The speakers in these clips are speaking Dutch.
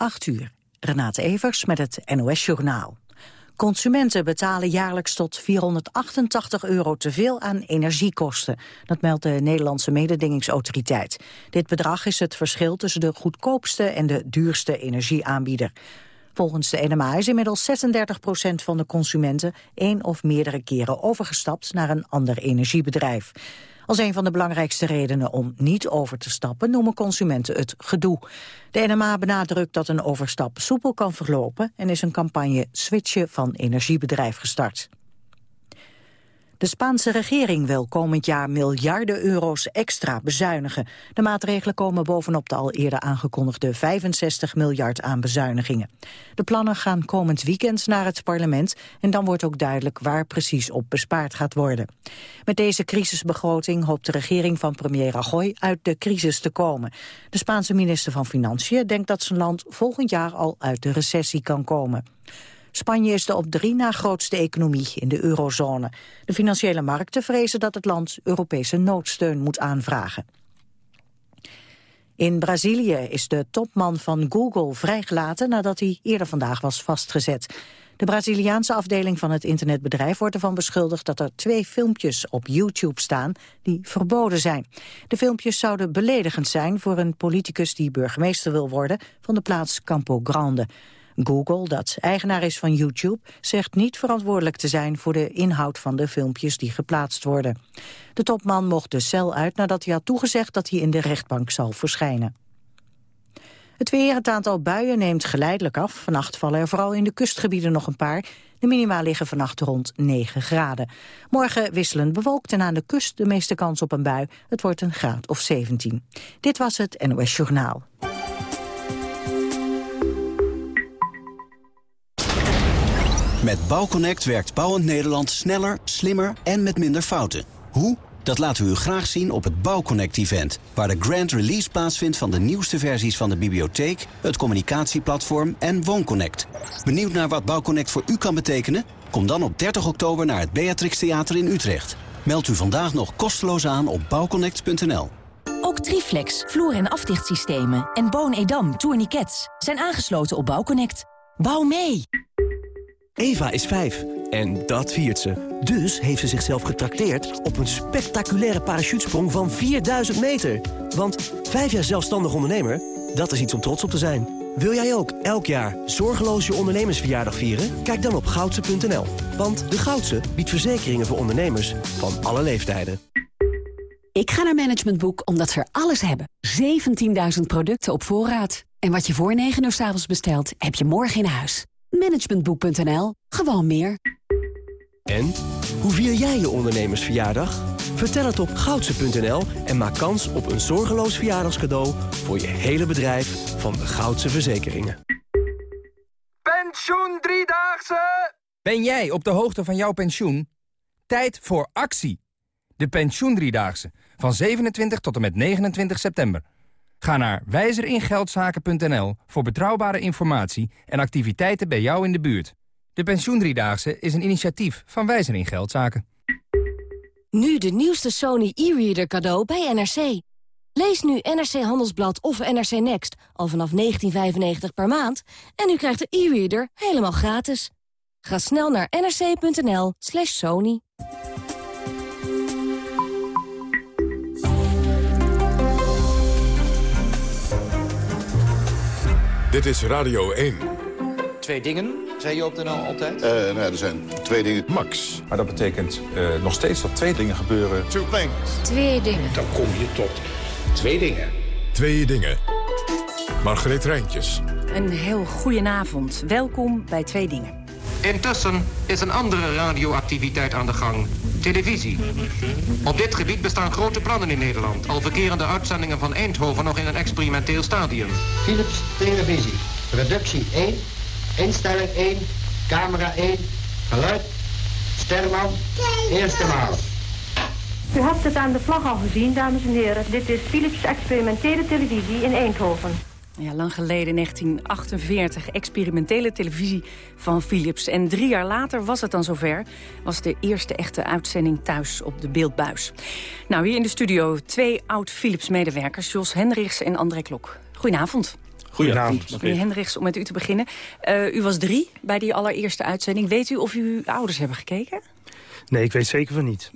8 uur. Renate Evers met het NOS Journaal. Consumenten betalen jaarlijks tot 488 euro te veel aan energiekosten. Dat meldt de Nederlandse mededingingsautoriteit. Dit bedrag is het verschil tussen de goedkoopste en de duurste energieaanbieder. Volgens de NMA is inmiddels 36 procent van de consumenten één of meerdere keren overgestapt naar een ander energiebedrijf. Als een van de belangrijkste redenen om niet over te stappen noemen consumenten het gedoe. De NMA benadrukt dat een overstap soepel kan verlopen en is een campagne switchen van energiebedrijf gestart. De Spaanse regering wil komend jaar miljarden euro's extra bezuinigen. De maatregelen komen bovenop de al eerder aangekondigde 65 miljard aan bezuinigingen. De plannen gaan komend weekend naar het parlement en dan wordt ook duidelijk waar precies op bespaard gaat worden. Met deze crisisbegroting hoopt de regering van premier Rajoy uit de crisis te komen. De Spaanse minister van Financiën denkt dat zijn land volgend jaar al uit de recessie kan komen. Spanje is de op drie na grootste economie in de eurozone. De financiële markten vrezen dat het land Europese noodsteun moet aanvragen. In Brazilië is de topman van Google vrijgelaten nadat hij eerder vandaag was vastgezet. De Braziliaanse afdeling van het internetbedrijf wordt ervan beschuldigd dat er twee filmpjes op YouTube staan die verboden zijn. De filmpjes zouden beledigend zijn voor een politicus die burgemeester wil worden van de plaats Campo Grande. Google, dat eigenaar is van YouTube, zegt niet verantwoordelijk te zijn voor de inhoud van de filmpjes die geplaatst worden. De topman mocht de cel uit nadat hij had toegezegd dat hij in de rechtbank zal verschijnen. Het weer, het aantal buien neemt geleidelijk af. Vannacht vallen er vooral in de kustgebieden nog een paar. De minima liggen vannacht rond 9 graden. Morgen wisselend bewolkt en aan de kust de meeste kans op een bui. Het wordt een graad of 17. Dit was het NOS Journaal. Met Bouwconnect werkt Bouwend Nederland sneller, slimmer en met minder fouten. Hoe? Dat laten we u graag zien op het Bouwconnect-event... waar de grand release plaatsvindt van de nieuwste versies van de bibliotheek... het communicatieplatform en WoonConnect. Benieuwd naar wat Bouwconnect voor u kan betekenen? Kom dan op 30 oktober naar het Beatrix Theater in Utrecht. Meld u vandaag nog kosteloos aan op bouwconnect.nl. Ook Triflex, vloer- en afdichtssystemen en Boon-Edam, Tourniquets... zijn aangesloten op Bouwconnect. Bouw mee! Eva is vijf en dat viert ze. Dus heeft ze zichzelf getrakteerd op een spectaculaire parachutesprong van 4000 meter. Want vijf jaar zelfstandig ondernemer, dat is iets om trots op te zijn. Wil jij ook elk jaar zorgeloos je ondernemersverjaardag vieren? Kijk dan op goudse.nl. Want de Goudse biedt verzekeringen voor ondernemers van alle leeftijden. Ik ga naar Management Boek omdat ze er alles hebben. 17.000 producten op voorraad. En wat je voor 9 uur s avonds bestelt, heb je morgen in huis. Managementboek.nl. Gewoon meer. En? Hoe vier jij je ondernemersverjaardag? Vertel het op goudse.nl en maak kans op een zorgeloos verjaardagscadeau... voor je hele bedrijf van de Goudse Verzekeringen. Pensioen Driedaagse! Ben jij op de hoogte van jouw pensioen? Tijd voor actie. De Pensioen Driedaagse. Van 27 tot en met 29 september. Ga naar wijzeringeldzaken.nl voor betrouwbare informatie en activiteiten bij jou in de buurt. De Pensioendriedaagse is een initiatief van Wijzer in Geldzaken. Nu de nieuwste Sony e-reader cadeau bij NRC. Lees nu NRC Handelsblad of NRC Next al vanaf 19,95 per maand... en u krijgt de e-reader helemaal gratis. Ga snel naar nrc.nl slash sony. Dit is Radio 1. Twee dingen, zei je op de NL altijd? Uh, nou, er zijn twee dingen. Max. Maar dat betekent uh, nog steeds dat twee dingen gebeuren. Two things. Twee dingen. Dan kom je tot twee dingen. Twee dingen. Margreet Rijntjes. Een heel goedenavond. Welkom bij Twee Dingen. Intussen is een andere radioactiviteit aan de gang. Televisie. Op dit gebied bestaan grote plannen in Nederland. Al verkeren de uitzendingen van Eindhoven nog in een experimenteel stadium. Philips Televisie. Productie 1. Instelling 1. Camera 1. Geluid. Sterman. Eerste maal. U hebt het aan de vlag al gezien, dames en heren. Dit is Philips experimentele televisie in Eindhoven. Ja, lang geleden, 1948, experimentele televisie van Philips. En drie jaar later was het dan zover. Was de eerste echte uitzending thuis op de beeldbuis. Nou, hier in de studio twee oud-Philips-medewerkers... Jos Hendricks en André Klok. Goedenavond. Goedenavond. Meneer Hendricks, om met u te beginnen. Uh, u was drie bij die allereerste uitzending. Weet u of uw ouders hebben gekeken? Nee, ik weet zeker van niet.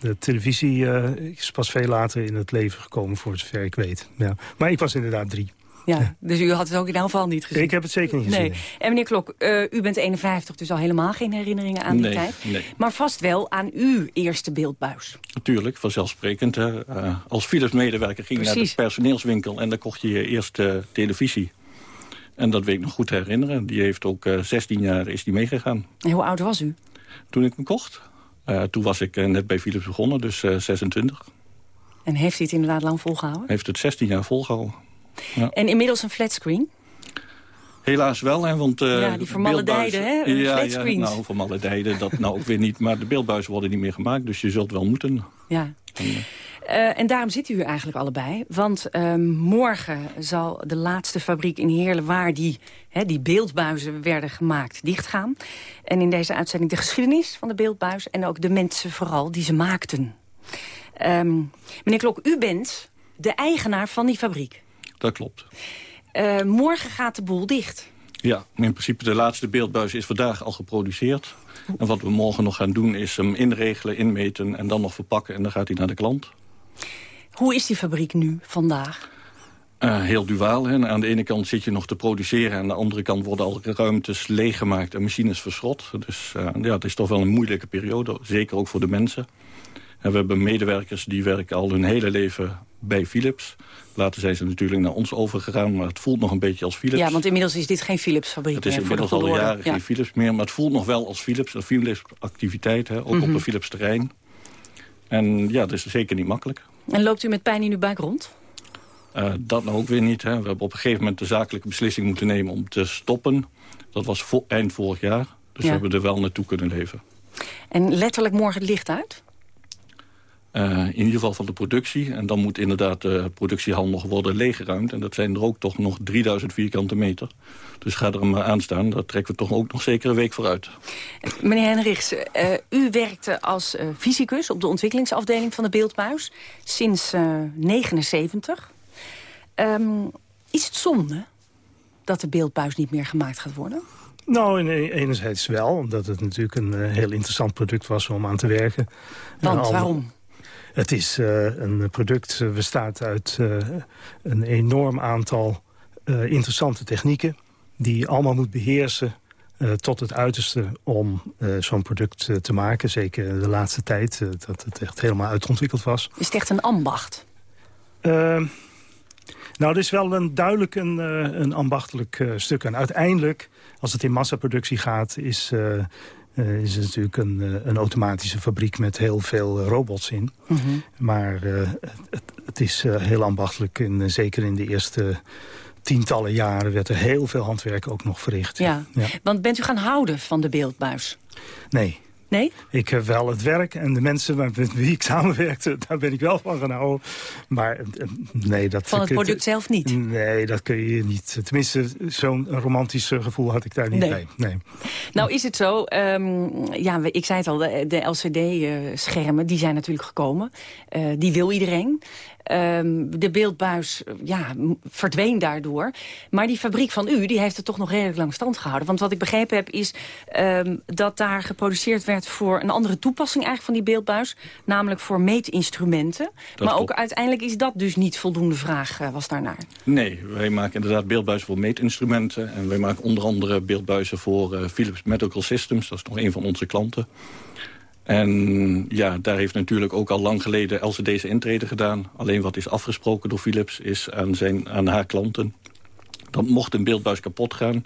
De televisie uh, is pas veel later in het leven gekomen, voor zover ik weet. Ja. Maar ik was inderdaad drie. Ja, dus u had het ook in elk geval niet gezien? Ik heb het zeker niet gezien. Nee. En meneer Klok, uh, u bent 51, dus al helemaal geen herinneringen aan die nee, tijd. Nee. Maar vast wel aan uw eerste beeldbuis. Natuurlijk, vanzelfsprekend. Hè. Uh, als Philips-medewerker ging je naar de personeelswinkel... en dan kocht je je eerste televisie. En dat weet ik nog goed herinneren. Die heeft ook uh, 16 jaar is die meegegaan. En hoe oud was u? Toen ik hem kocht. toen was ik net bij Philips begonnen, dus 26. En heeft hij het inderdaad lang volgehouden? Heeft het 16 jaar volgehouden. Ja. En inmiddels een flatscreen? Helaas wel, hè, want... Uh, ja, die vermaledijden, hè? Ja. Ja, nou, vermaledijden, dat nou ook weer niet. Maar de beeldbuizen worden niet meer gemaakt, dus je zult wel moeten. Ja. En, uh, en daarom zitten u eigenlijk allebei. Want uh, morgen zal de laatste fabriek in Heerlen... waar die, hè, die beeldbuizen werden gemaakt, dichtgaan. En in deze uitzending de geschiedenis van de beeldbuis... en ook de mensen vooral die ze maakten. Um, meneer Klok, u bent de eigenaar van die fabriek. Dat klopt. Uh, morgen gaat de boel dicht. Ja, in principe de laatste beeldbuis is vandaag al geproduceerd. En wat we morgen nog gaan doen is hem inregelen, inmeten en dan nog verpakken. En dan gaat hij naar de klant. Hoe is die fabriek nu, vandaag? Uh, heel duaal. Hè. Aan de ene kant zit je nog te produceren... en aan de andere kant worden al ruimtes leeggemaakt en machines verschrot. Dus uh, ja, het is toch wel een moeilijke periode, zeker ook voor de mensen. En we hebben medewerkers die werken al hun hele leven bij Philips. Later zijn ze natuurlijk naar ons overgegaan, maar het voelt nog een beetje als Philips. Ja, want inmiddels is dit geen Philips-fabriek Het is meer inmiddels de al jaren geen Philips meer, maar het voelt nog wel als Philips. Een Philips-activiteit, ook Mhm. op een Philips-terrein. En ja, dat is zeker niet makkelijk. En loopt u met pijn in uw buik rond? Uh, dat nou ook weer niet. Hè. We hebben op een gegeven moment de zakelijke beslissing moeten nemen om te stoppen. Dat was eind vorig jaar. Dus Ja. we hebben er wel naartoe kunnen leven. En letterlijk morgen het licht uit? Uh, in ieder geval van de productie. En dan moet inderdaad de productiehal nog worden leeggeruimd. En dat zijn er ook toch nog 3000 vierkante meter. Dus ga er maar aan staan. Daar trekken we toch ook nog zeker een week vooruit. Meneer Henrichs, uh, u werkte als uh, fysicus op de ontwikkelingsafdeling van de Beeldbuis. Sinds 1979. Um, is het zonde dat de Beeldbuis niet meer gemaakt gaat worden? Nou, enerzijds wel, omdat het natuurlijk een uh, heel interessant product was om aan te werken. Want uh, waarom? Het is uh, een product, bestaat uit een enorm aantal interessante technieken... die je allemaal moet beheersen tot het uiterste om zo'n product te maken. Zeker de laatste tijd, dat het echt helemaal uitontwikkeld was. Is het echt een ambacht? Nou, het is wel een duidelijk een, een ambachtelijk stuk. En uiteindelijk, als het in massaproductie gaat... is, uh, is het natuurlijk een, een, automatische fabriek met heel veel robots in. Mm -hmm. Maar het, het, is heel ambachtelijk. En zeker in de eerste tientallen jaren werd er heel veel handwerk ook nog verricht. Ja, ja. want bent u gaan houden van de beeldbuis? Nee. Nee? Ik heb wel het werk en de mensen met wie ik samenwerkte, daar ben ik wel van gaan houden. Maar nee, dat... Van het product zelf niet? Nee, dat kun je niet. Tenminste, zo'n romantisch gevoel had ik daar niet nee. bij. Nee. Nou is het zo, um, ja, ik zei het al, de, de LCD-schermen, die zijn natuurlijk gekomen. Uh, die wil iedereen. Um, de beeldbuis ja, verdween daardoor. Maar die fabriek van u die heeft het toch nog redelijk lang stand gehouden. Want wat ik begrepen heb is um, dat daar geproduceerd werd... voor een andere toepassing eigenlijk van die beeldbuis. Namelijk voor meetinstrumenten. Dat maar klopt. ook uiteindelijk is dat dus niet voldoende vraag uh, was daarnaar. Nee, wij maken inderdaad beeldbuizen voor meetinstrumenten. En wij maken onder andere beeldbuizen voor uh, Philips Medical Systems. Dat is nog een van onze klanten. En ja, daar heeft natuurlijk ook al lang geleden LCD zijn intrede gedaan. Alleen wat is afgesproken door Philips is aan, zijn, aan haar klanten. Dat mocht een beeldbuis kapot gaan,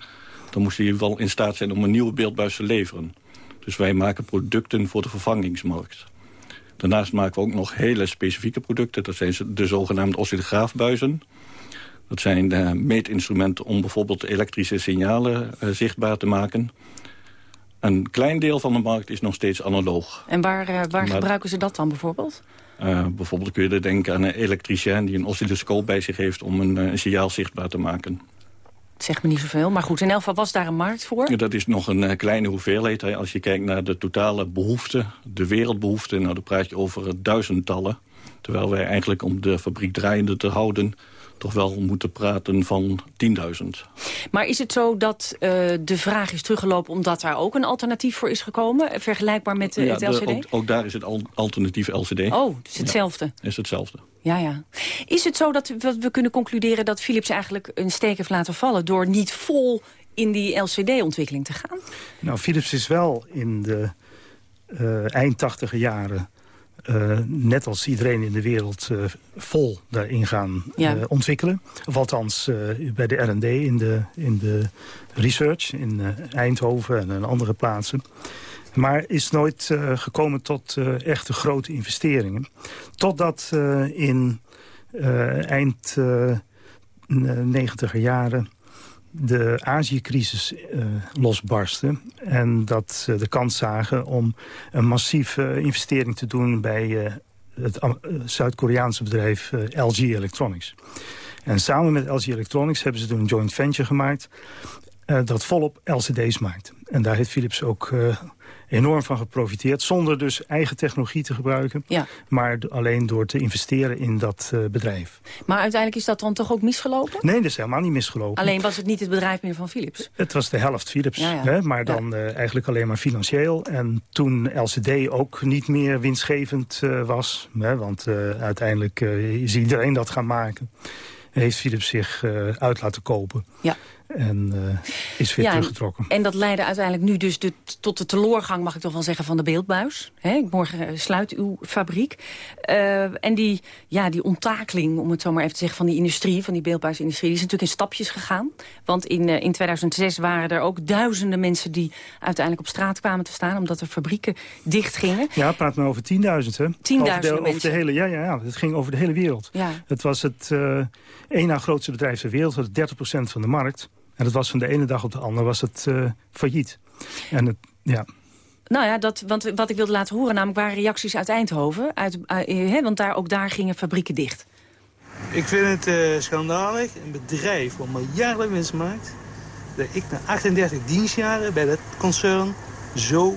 dan moest hij geval in staat zijn om een nieuwe beeldbuis te leveren. Dus wij maken producten voor de vervangingsmarkt. Daarnaast maken we ook nog hele specifieke producten. Dat zijn de zogenaamde oscillograafbuizen. Dat zijn uh, meetinstrumenten om bijvoorbeeld elektrische signalen uh, zichtbaar te maken. Een klein deel van de markt is nog steeds analoog. En waar, uh, waar maar, gebruiken ze dat dan bijvoorbeeld? Uh, bijvoorbeeld kun je er denken aan een elektricien die een oscilloscoop bij zich heeft om een, een signaal zichtbaar te maken. Het zegt me niet zoveel, maar goed, in elk geval was daar een markt voor? Ja, dat is nog een kleine hoeveelheid. Hè. Als je kijkt naar de totale behoefte, de wereldbehoefte... nou, dan praat je over duizendtallen. Terwijl wij eigenlijk om de fabriek draaiende te houden... toch wel moeten praten van 10.000. Maar is het zo dat uh, de vraag is teruggelopen... omdat daar ook een alternatief voor is gekomen? Vergelijkbaar met uh, ja, het LCD? ook, ook, daar is het al, alternatief LCD. Oh, het is hetzelfde? Ja, is hetzelfde. Ja, ja. Is het zo dat we, we kunnen concluderen dat Philips eigenlijk een steek heeft laten vallen... door niet vol in die LCD-ontwikkeling te gaan? Nou, Philips is wel in de uh, eind tachtige jaren... Uh, net als iedereen in de wereld uh, vol daarin gaan ja. uh, ontwikkelen. Of althans bij de R&D in de, in de research in Eindhoven en andere plaatsen. Maar is nooit gekomen tot echte grote investeringen. Totdat in eind negentiger jaren de Azië-crisis uh, losbarstte. En dat ze de kans zagen om een massieve investering te doen... bij uh, het Zuid-Koreaanse bedrijf LG Electronics. En samen met LG Electronics hebben ze toen een joint venture gemaakt... dat volop LCD's maakt. En daar heeft Philips ook enorm van geprofiteerd. Zonder dus eigen technologie te gebruiken. Ja. Maar alleen door te investeren in dat uh, bedrijf. Maar uiteindelijk is dat dan toch ook misgelopen? Nee, dat is helemaal niet misgelopen. Alleen was het niet het bedrijf meer van Philips? Het was de helft Philips. Ja, ja. Hè, maar dan uh, eigenlijk alleen maar financieel. En toen LCD ook niet meer winstgevend uh, was. Hè, want uiteindelijk is iedereen dat gaan maken. Heeft Philips zich uit laten kopen. Ja. En uh, is weer ja, teruggetrokken. En dat leidde uiteindelijk nu dus de, tot de teleurgang, mag ik toch wel zeggen, van de beeldbuis. He, morgen sluit uw fabriek. Uh, en die, ja, die onttakeling, om het zo maar even te zeggen, van die industrie, van die beeldbuisindustrie, die is natuurlijk in stapjes gegaan. Want in, uh, in 2006 waren er ook duizenden mensen die uiteindelijk op straat kwamen te staan, omdat er fabrieken dicht gingen. Ja, praat maar over 10.000, hè? 10.000 over, over de hele, ja, ja, ja, het ging over de hele wereld. Ja. Het was het één na grootste bedrijf ter wereld, het 30% van de markt. En dat was van de ene dag op de andere was het uh, failliet. En het, ja... Nou ja, dat, want wat ik wilde laten horen namelijk waren reacties uit Eindhoven. Uit, uh, hè, want daar, ook daar gingen fabrieken dicht. Ik vind het uh, schandalig. Een bedrijf wat miljarden winst maakt... dat ik na 38 dienstjaren bij dat concern zo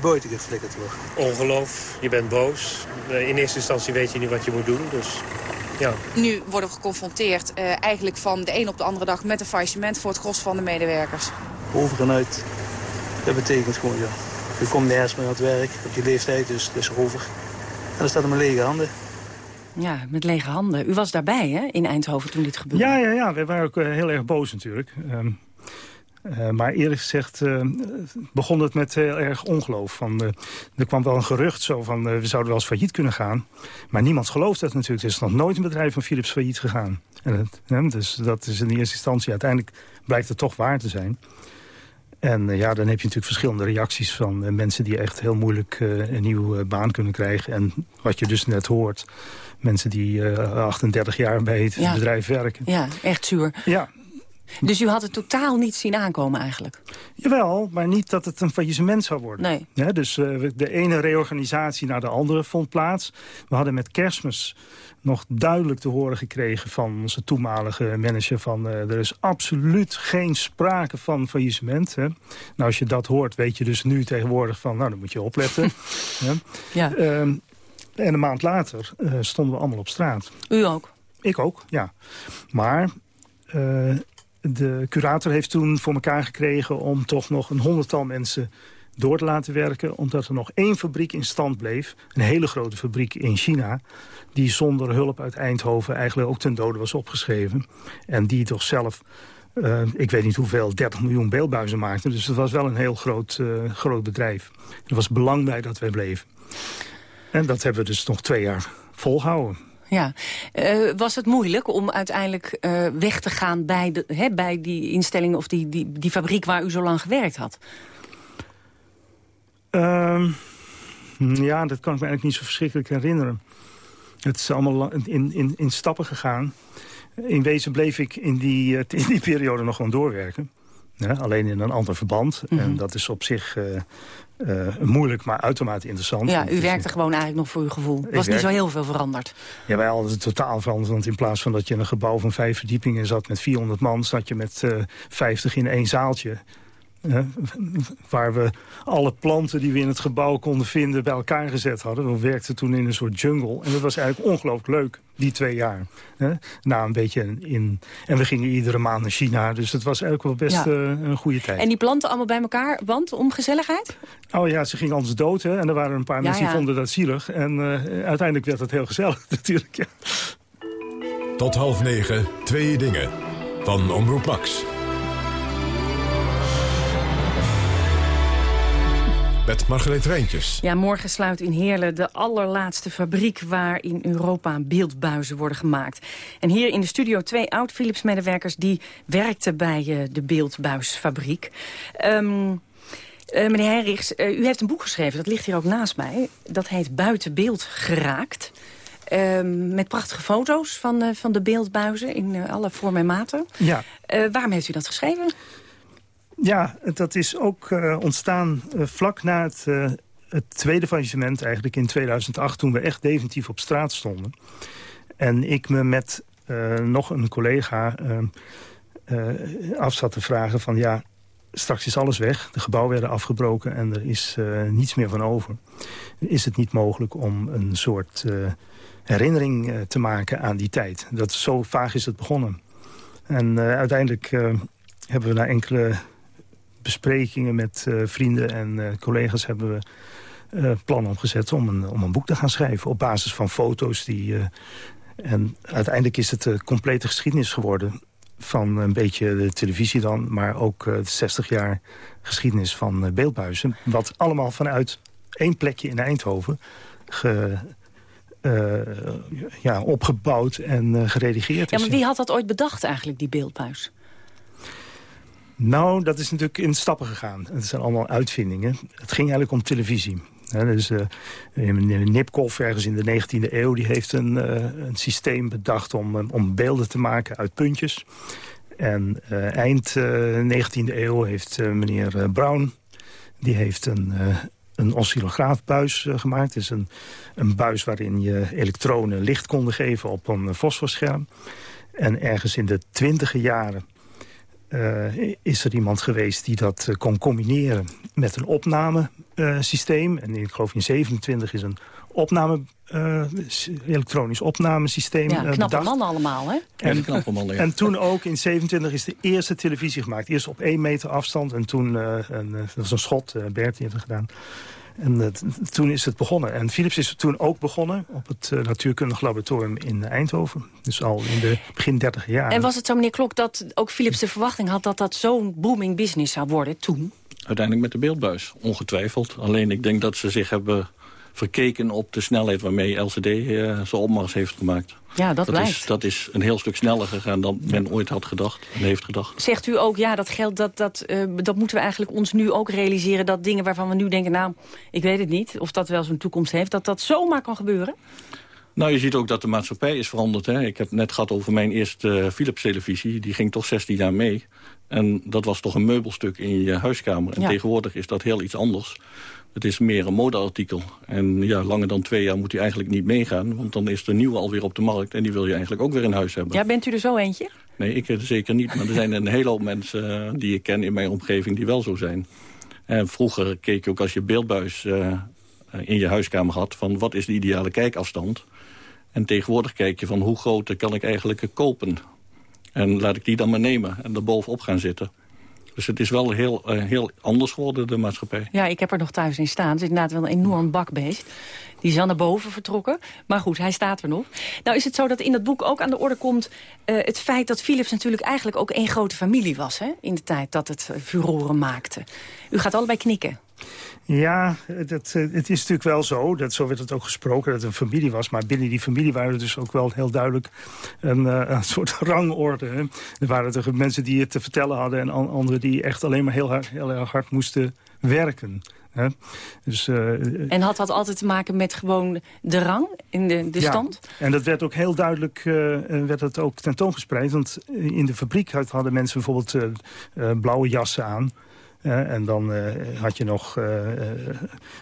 buiten geflikkerd word. Ongeloof, je bent boos. In eerste instantie weet je niet wat je moet doen, dus ja. Nu worden we geconfronteerd uh, eigenlijk van de een op de andere dag met een faillissement voor het gros van de medewerkers. Over en uit. Dat betekent gewoon, ja. Je komt nergens meer aan het werk op je leeftijd, dus het is over. En dan staat er met lege handen. Ja, met lege handen. U was daarbij, hè, in Eindhoven toen dit gebeurde? Ja, ja, ja. we waren ook uh, heel erg boos natuurlijk. Um, uh, maar eerlijk gezegd uh, begon het met heel erg ongeloof. Van, uh, er kwam wel een gerucht zo van we zouden wel eens failliet kunnen gaan. Maar niemand gelooft dat natuurlijk. Er is nog nooit een bedrijf van Philips failliet gegaan. En het, dus dat is in de eerste instantie. Uiteindelijk blijkt het toch waar te zijn. En ja, dan heb je natuurlijk verschillende reacties van mensen die echt heel moeilijk een nieuwe baan kunnen krijgen. En wat je dus net hoort, mensen die 38 jaar bij het ja. bedrijf werken. Ja, echt zuur. Ja, dus u had het totaal niet zien aankomen eigenlijk? Jawel, maar niet dat het een faillissement zou worden. Nee. Ja, dus uh, de ene reorganisatie naar de andere vond plaats. We hadden met kerstmis nog duidelijk te horen gekregen van onze toenmalige manager... van uh, er is absoluut geen sprake van faillissement. Hè. Nou, als je dat hoort, weet je dus nu tegenwoordig van... nou, dan moet je opletten. ja. ja. Uh, en een maand later uh, stonden we allemaal op straat. U ook? Ik ook, ja. Maar de curator heeft toen voor elkaar gekregen om toch nog een honderdtal mensen door te laten werken. Omdat er nog één fabriek in stand bleef. Een hele grote fabriek in China. Die zonder hulp uit Eindhoven eigenlijk ook ten dode was opgeschreven. En die toch zelf, uh, ik weet niet hoeveel, 30 miljoen beeldbuizen maakte. Dus het was wel een heel groot, uh, groot bedrijf. Er was belang bij dat wij bleven. En dat hebben we dus nog twee jaar volgehouden. Ja. Uh, was het moeilijk om uiteindelijk uh, weg te gaan bij, de, hè, bij die instelling of die, die, die fabriek waar u zo lang gewerkt had? Uh, ja, dat kan ik me eigenlijk niet zo verschrikkelijk herinneren. Het is allemaal in, in, in stappen gegaan. In wezen bleef ik in die, in die periode nog gewoon doorwerken. Ja, alleen in een ander verband. Mm -hmm. En dat is op zich uh, uh, moeilijk, maar uitermate interessant. Ja, u werkte gewoon eigenlijk nog voor uw gevoel. Er was niet zo heel veel veranderd. Ja, wij hadden het totaal veranderd. Want in plaats van dat je in een gebouw van vijf verdiepingen zat met 400 man... zat je met uh, 50 in één zaaltje. Waar we alle planten die we in het gebouw konden vinden bij elkaar gezet hadden. We werkten toen in een soort jungle. En dat was eigenlijk ongelooflijk leuk, die twee jaar. Hè? Na een beetje in... En we gingen iedere maand naar China. Dus het was eigenlijk wel best uh, een goede tijd. En die planten allemaal bij elkaar, want om gezelligheid? Oh ja, ze gingen anders dood. Hè? En er waren een paar Ja, mensen die ja. vonden dat zielig. En uh, uiteindelijk werd het heel gezellig natuurlijk. Ja. Tot half negen, twee dingen. Van Omroep Max. Met Margreet Rijntjes. Ja, morgen sluit in Heerlen de allerlaatste fabriek... waar in Europa beeldbuizen worden gemaakt. En hier in de studio twee oud-Philips-medewerkers... die werkten bij uh, de beeldbuisfabriek. Um, uh, meneer Henrichs, uh, u heeft een boek geschreven, dat ligt hier ook naast mij. Dat heet Buiten beeld geraakt. Uh, met prachtige foto's van, uh, van de beeldbuizen in uh, alle vormen en maten. Ja. waarom heeft u dat geschreven? Ja, dat is ook uh, ontstaan uh, vlak na het, uh, het tweede faillissement eigenlijk in 2008... toen we echt definitief op straat stonden. En ik me met nog een collega af zat te vragen van... ja, straks is alles weg, de gebouwen werden afgebroken... en er is niets meer van over. Is het niet mogelijk om een soort herinnering te maken aan die tijd? Dat, zo vaag is het begonnen. En uiteindelijk hebben we na enkele besprekingen met uh, vrienden en uh, collega's hebben we uh, plannen opgezet om een, om een boek te gaan schrijven. Op basis van foto's die... en uiteindelijk is het de complete geschiedenis geworden van een beetje de televisie dan... maar ook de 60 jaar geschiedenis van beeldbuizen. Wat allemaal vanuit één plekje in Eindhoven... Ge, ja, opgebouwd en geredigeerd ja, is. maar wie had dat ooit bedacht eigenlijk, die beeldbuis? Nou, dat is natuurlijk in stappen gegaan. Het zijn allemaal uitvindingen. Het ging eigenlijk om televisie. He, dus, uh, Nipkoff, ergens in de 19e eeuw, die heeft een, uh, een systeem bedacht om, om beelden te maken uit puntjes. En uh, eind 19e eeuw heeft meneer Brown, die heeft een, een oscillograafbuis gemaakt. Het is een, een buis waarin je elektronen licht konden geven op een fosforscherm. En ergens in de twintige jaren uh, is er iemand geweest die dat uh, kon combineren met een opnamesysteem. En ik geloof in 27 is een opname, elektronisch opnamesysteem Ja, knappe bedacht. mannen allemaal, hè? En, knappe mannen, ja. en toen ook in 27 is de eerste televisie gemaakt. Eerst op één meter afstand en toen, een, dat was een schot, Bert die heeft het gedaan. En toen is het begonnen. En Philips is toen ook begonnen op het Natuurkundig Laboratorium in Eindhoven. Dus al in de begin 30 jaar. En was het zo, meneer Klok, dat ook Philips de verwachting had... dat dat zo'n booming business zou worden toen? Uiteindelijk met de beeldbuis, ongetwijfeld. Alleen ik denk dat ze zich hebben verkeken op de snelheid waarmee LCD uh, zijn opmars heeft gemaakt. Ja, dat, dat. Is, dat is een heel stuk sneller gegaan dan men ooit had gedacht en heeft gedacht. Zegt u ook, ja, dat geldt, dat, dat, uh, dat moeten we eigenlijk ons nu ook realiseren... dat dingen waarvan we nu denken, nou, ik weet het niet... of dat wel zo'n toekomst heeft, dat dat zomaar kan gebeuren? Nou, je ziet ook dat de maatschappij is veranderd. Hè? Ik heb het net gehad over mijn eerste Philips-televisie. Die ging toch 16 jaar mee. En dat was toch een meubelstuk in je huiskamer. En Ja. tegenwoordig is dat heel iets anders. Het is meer een modeartikel. En ja, langer dan twee jaar moet hij eigenlijk niet meegaan. Want dan is de nieuwe alweer op de markt. En die wil je eigenlijk ook weer in huis hebben. Ja, bent u er zo eentje? Nee, ik eh, zeker niet. Maar er zijn een hele hoop mensen eh, die ik ken in mijn omgeving die wel zo zijn. En vroeger keek je ook als je beeldbuis eh, in je huiskamer had... van wat is de ideale kijkafstand. En tegenwoordig kijk je van hoe groot kan ik eigenlijk kopen. En laat ik die dan maar nemen en er bovenop gaan zitten. Dus het is wel heel, uh, heel anders geworden, de maatschappij. Ja, ik heb er nog thuis in staan. Het is inderdaad wel een enorm bakbeest. Die is al naar boven vertrokken. Maar goed, hij staat er nog. Nou is het zo dat in dat boek ook aan de orde komt... Uh, het feit dat Philips natuurlijk eigenlijk ook één grote familie was... Hè, in de tijd dat het uh, furoren maakte. U gaat allebei knikken. Ja, dat, het is natuurlijk wel zo. Dat, zo werd het ook gesproken, dat het een familie was. Maar binnen die familie waren er dus ook wel heel duidelijk een, uh, een soort rangorde. Hè. Er waren toch mensen die het te vertellen hadden... en anderen die echt alleen maar heel, hard, heel erg hard moesten werken. Hè. Dus, uh, en had dat altijd te maken met gewoon de rang in de, de ja, stand? en dat werd ook heel duidelijk uh, werd het ook tentoongespreid. Want in de fabriek hadden mensen bijvoorbeeld blauwe jassen aan... Uh, en dan uh, had je nog uh,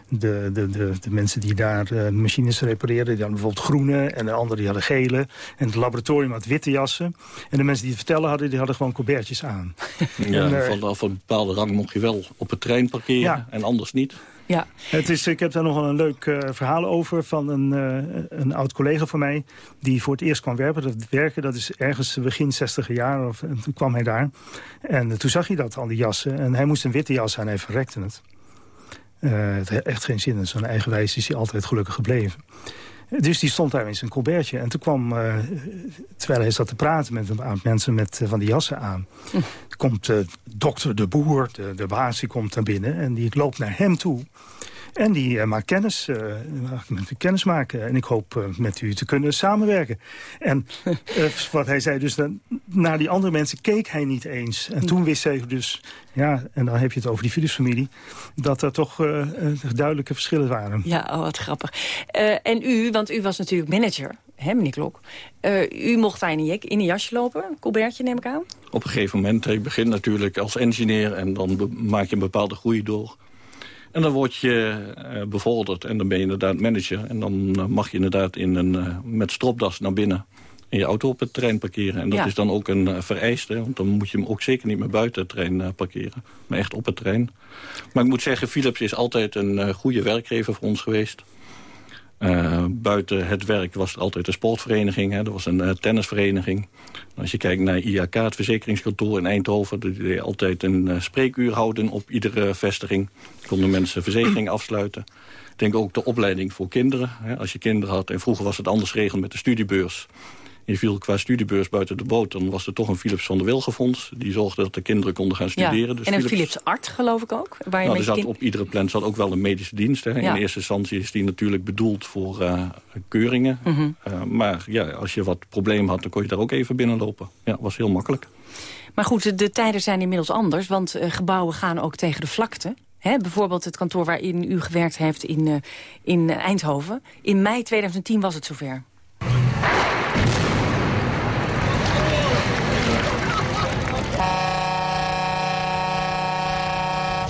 de, de, de, de, mensen die daar machines repareerden. Die hadden bijvoorbeeld groene en de anderen die hadden gele. En het laboratorium had witte jassen. En de mensen die het vertellen hadden, die hadden gewoon colbertjes aan. Ja, En, eh, vanaf een bepaalde rang mocht je wel op het trein parkeren Ja. en anders niet. Ja. Het is, ik heb daar nog wel een leuk eh, verhaal over van een, eh, een oud collega van mij... die voor het eerst kwam werken. Dat, werken, dat is ergens begin 60 jaar. Of, en toen kwam hij daar. En eh, toen zag hij dat, al die jassen. En hij moest een witte jas aan, hij verrekte het. Eh, het had echt geen zin in. Zo'n eigenwijs is hij altijd gelukkig gebleven. Dus die stond daar in zijn colbertje. En toen kwam, eh, terwijl hij zat te praten met een paar mensen met eh, van die jassen aan... komt eh, dokter de Boer, de, de baas, die komt naar binnen... en die loopt naar hem toe. En die eh, maakt kennis, eh, mag met u kennis maken. En ik hoop eh, met u te kunnen samenwerken. En eh, wat hij zei, dus dan, naar die andere mensen keek hij niet eens. En toen wist hij dus, ja, en dan heb je het over die Philips-familie... dat er toch duidelijke verschillen waren. Ja, oh, wat grappig. Eh, en u, want u was natuurlijk manager, hè, meneer Klok. Eh, u mocht daar in een, jek- in een jasje lopen, een colbertje neem ik aan. Op een gegeven moment, ik begin natuurlijk als engineer... en dan maak je een bepaalde groei door. En dan word je eh, bevorderd en dan ben je inderdaad manager. En dan eh, mag je inderdaad in een, eh, met stropdas naar binnen... en je auto op het trein parkeren. En dat Ja. is dan ook een vereiste. Want dan moet je hem ook zeker niet meer buiten het trein parkeren. Maar echt op het trein. Maar ik moet zeggen, Philips is altijd een goede werkgever voor ons geweest. Eh, buiten het werk was er altijd een sportvereniging. Hè. Er was een eh, tennisvereniging. Als je kijkt naar IAK, het verzekeringskantoor in Eindhoven... die deed altijd een eh, spreekuur houden op iedere vestiging. Konden mensen verzekering afsluiten. Ik denk ook de opleiding voor kinderen. Hè. Als je kinderen had, en vroeger was het anders geregeld met de studiebeurs... je viel qua studiebeurs buiten de boot... dan was er toch een Philips van der Wilgenfonds. Die zorgde dat de kinderen konden gaan studeren. ja. Dus en een Philips- Philips Art, geloof ik ook. Waar je nou, er zat kind- op iedere plan zat ook wel een medische dienst. Hè. Ja. In eerste instantie is die natuurlijk bedoeld voor eh, keuringen. Mhm. Eh, maar ja, als je wat problemen had, dan kon je daar ook even binnenlopen. Ja, was heel makkelijk. Maar goed, de, de tijden zijn inmiddels anders, want eh, gebouwen gaan ook tegen de vlakte. Bijvoorbeeld het kantoor waarin u gewerkt heeft in, in Eindhoven. In mei 2010 was het zover.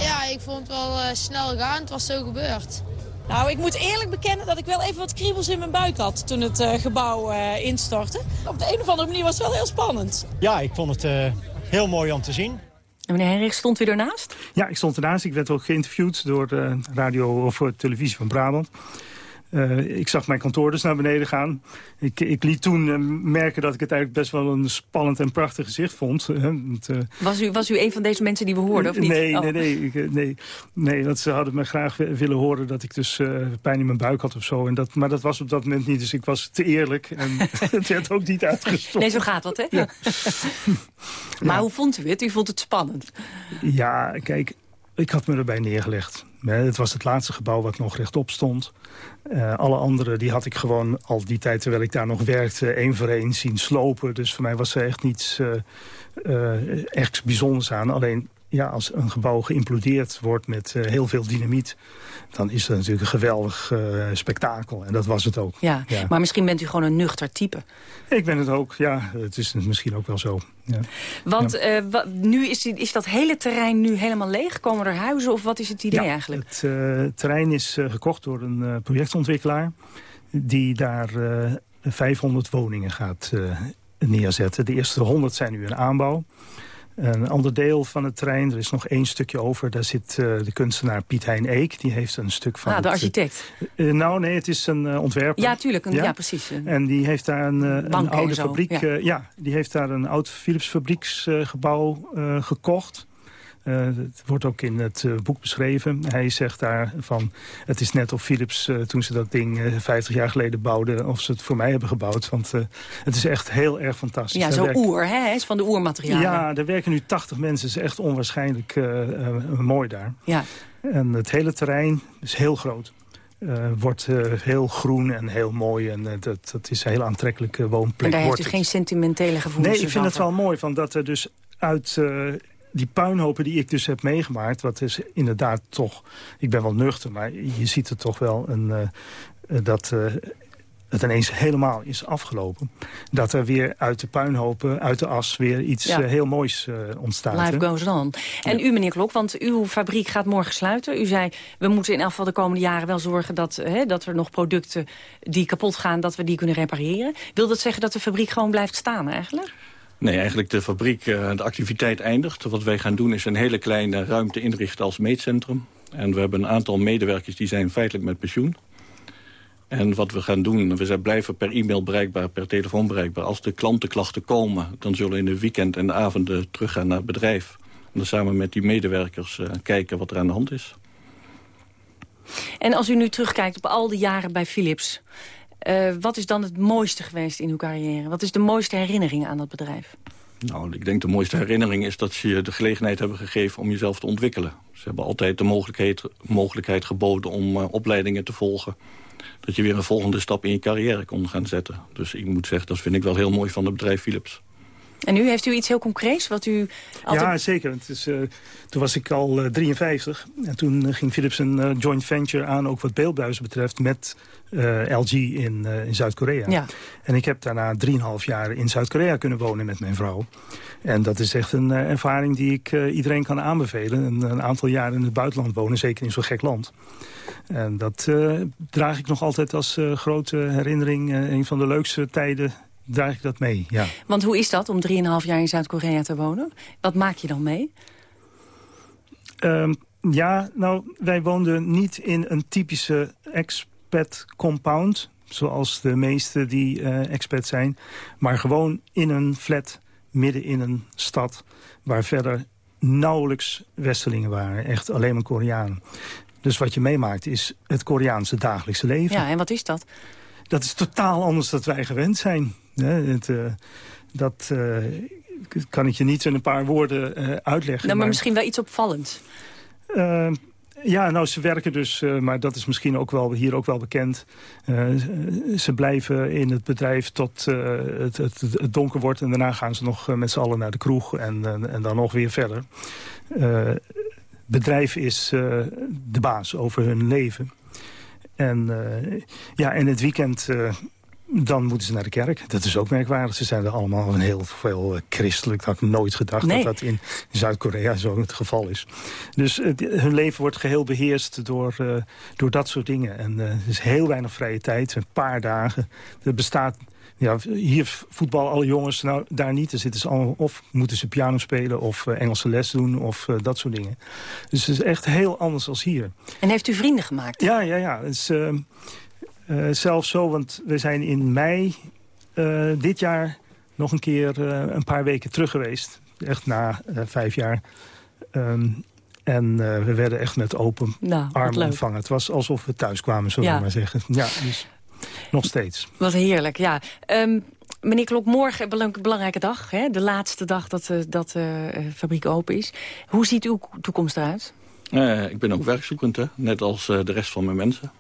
Ja, ik vond het wel eh, snel gaan. Het was zo gebeurd. Nou, ik moet eerlijk bekennen dat ik wel even wat kriebels in mijn buik had toen het eh, gebouw eh, instortte. Op de een of andere manier was het wel heel spannend. Ja, ik vond het eh, heel mooi om te zien. En meneer Henrik, stond u ernaast? Ja, ik stond ernaast. Ik werd ook geïnterviewd door de radio of televisie van Brabant. Eh, ik zag mijn kantoor dus naar beneden gaan. Ik, ik liet toen eh, merken dat ik het eigenlijk best wel een spannend en prachtig gezicht vond. Eh, want, Was u, was u een van deze mensen die we hoorden, of niet? Nee, Oh. nee, nee, ik, eh, nee, nee. Want ze hadden me graag wi- willen horen dat ik dus pijn in mijn buik had of zo. En dat, maar dat was op dat moment niet, dus ik was te eerlijk. En het werd ook niet uitgestopt. Nee, zo gaat dat, hè? Ja. maar hoe vond u het? U vond het spannend. Ja, kijk, ik had me erbij neergelegd. Het was het laatste gebouw wat nog rechtop stond. Eh, alle andere die had ik gewoon al die tijd terwijl ik daar nog werkte... één voor één zien slopen. Dus voor mij was er echt niets eh eh, echt bijzonders aan. Alleen ja, als een gebouw geïmplodeerd wordt met eh, heel veel dynamiet... dan is dat natuurlijk een geweldig eh, spektakel. En dat was het ook. Ja, maar misschien bent u gewoon een nuchter type. Ik ben het ook, ja. Het is misschien ook wel zo. Ja. Want Ja. eh, nu is, die, is dat hele terrein nu helemaal leeg? Komen er huizen of wat is het idee Ja, eigenlijk? Het terrein is gekocht door een projectontwikkelaar... die daar eh 500 woningen gaat neerzetten. De eerste 100 zijn nu in aanbouw. Een ander deel van het terrein, er is nog één stukje over... daar zit eh, de kunstenaar Piet Hein Eek. Die heeft een stuk van... Ah, de het, eh, architect. eh, nou, nee, het is een eh, ontwerper. Ja, tuurlijk. Een, ja? precies. En die heeft daar een, oude fabriek... ja. Ja. die heeft daar een oud Philips fabrieksgebouw gekocht. Eh, het wordt ook in het eh, boek beschreven. Hij zegt daar van, het is net of Philips eh, toen ze dat ding eh, 50 jaar geleden bouwden... of ze het voor mij hebben gebouwd. Want het is echt heel erg fantastisch. ja, zo oer, hè? Hij is van de oermaterialen. Ja, er werken nu 80 mensen. Het is echt onwaarschijnlijk mooi daar. Ja. En het hele terrein is heel groot. Wordt heel groen en heel mooi. En dat, dat is een heel aantrekkelijke woonplek. En daar heeft u geen sentimentele gevoelens Nee, ik vind het wel mooi. Van dat er dus uit die puinhopen die ik dus heb meegemaakt... wat is inderdaad toch... Ik ben wel nuchter, maar je ziet het toch wel... Een, eh, eh, dat eh, het ineens helemaal is afgelopen. Dat er weer uit de puinhopen, uit de as... weer iets Ja. heel moois ontstaat. Life hè? goes on. En u, meneer Klok, want uw fabriek gaat morgen sluiten. U zei, we moeten in elk geval de komende jaren wel zorgen... dat, hè, dat er nog producten die kapot gaan, dat we die kunnen repareren. Wil dat zeggen dat de fabriek gewoon blijft staan eigenlijk? Nee, eigenlijk de fabriek, uh, de activiteit eindigt. Wat wij gaan doen is een hele kleine ruimte inrichten als meetcentrum. En we hebben een aantal medewerkers die zijn feitelijk met pensioen. En wat we gaan doen, we zijn blijven per e-mail bereikbaar, per telefoon bereikbaar. Als de klantenklachten komen, dan zullen in de weekend en de avonden teruggaan naar het bedrijf. En dan samen met die medewerkers uh, kijken wat er aan de hand is. En als u nu terugkijkt op al die jaren bij Philips... Uh, wat is dan het mooiste geweest in uw carrière? Wat is de mooiste herinnering aan dat bedrijf? Nou, ik denk de mooiste herinnering is dat ze je de gelegenheid hebben gegeven om jezelf te ontwikkelen. Ze hebben altijd de mogelijkheid, mogelijkheid geboden om uh, opleidingen te volgen. Dat je weer een volgende stap in je carrière kon gaan zetten. Dus ik moet zeggen, dat vind ik wel heel mooi van het bedrijf Philips. En nu heeft u iets heel concreets wat u altijd... Ja, zeker. Het is, uh, toen was ik al uh, 53. En toen uh, ging Philips een uh, joint venture aan, ook wat beeldbuizen betreft... met LG in, in Zuid-Korea. Ja. En ik heb daarna 3,5 jaar in Zuid-Korea kunnen wonen met mijn vrouw. En dat is echt een ervaring die ik iedereen kan aanbevelen. Een, een, aantal jaar in het buitenland wonen, zeker in zo'n gek land. En dat draag ik nog altijd als grote herinnering. een van de leukste tijden draag ik dat mee, ja. Want hoe is dat om 3,5 jaar in Zuid-Korea te wonen? Wat maak je dan mee? Um, ja, nou, wij woonden niet in een typische expat compound... zoals de meeste die uh, expat zijn... maar gewoon in een flat midden in een stad... waar verder nauwelijks Westerlingen waren. Echt alleen maar Koreanen. Dus wat je meemaakt is het Koreaanse dagelijkse leven. Ja, en wat is dat? Dat is totaal anders dan wij gewend zijn. Het, uh, dat uh, kan ik je niet in een paar woorden uh, uitleggen. Nou, maar, maar, misschien wel iets opvallends. ja, nou, ze werken dus, maar dat is misschien ook wel, hier ook wel bekend. ze blijven in het bedrijf tot het, het, het, donker wordt... en daarna gaan ze nog met z'n allen naar de kroeg en, en, dan nog weer verder. Het bedrijf is de baas over hun leven. En, ja, en het weekend dan moeten ze naar de kerk. Dat is ook merkwaardig. Ze zijn er allemaal een heel veel uh, christelijk. Dat had ik nooit gedacht nee. dat dat in Zuid-Korea zo het geval is. Dus uh, hun leven wordt geheel beheerst door, uh, door dat soort dingen. En er is heel weinig vrije tijd. Een paar dagen. Er bestaat... Ja, hier voetbal alle jongens, nou daar niet. Er zitten ze allemaal, of moeten ze piano spelen of Engelse les doen of dat soort dingen. Dus het is echt heel anders dan hier. En heeft u vrienden gemaakt? Ja, ja, ja. Het is, uh, zelfs zo, want we zijn in mei uh, dit jaar nog een keer uh, een paar weken terug geweest. Echt na vijf jaar. Um, en we werden echt met open nou, armen ontvangen. Het was alsof we thuis kwamen, zullen we ja. maar zeggen. Ja, dus nog steeds. Wat heerlijk, ja. Um, meneer Klok, morgen een belangrijke dag. Hè? De laatste dag dat, dat de fabriek open is. Hoe ziet uw toekomst eruit? ik ben ook werkzoekend, hè? net als de rest van mijn mensen.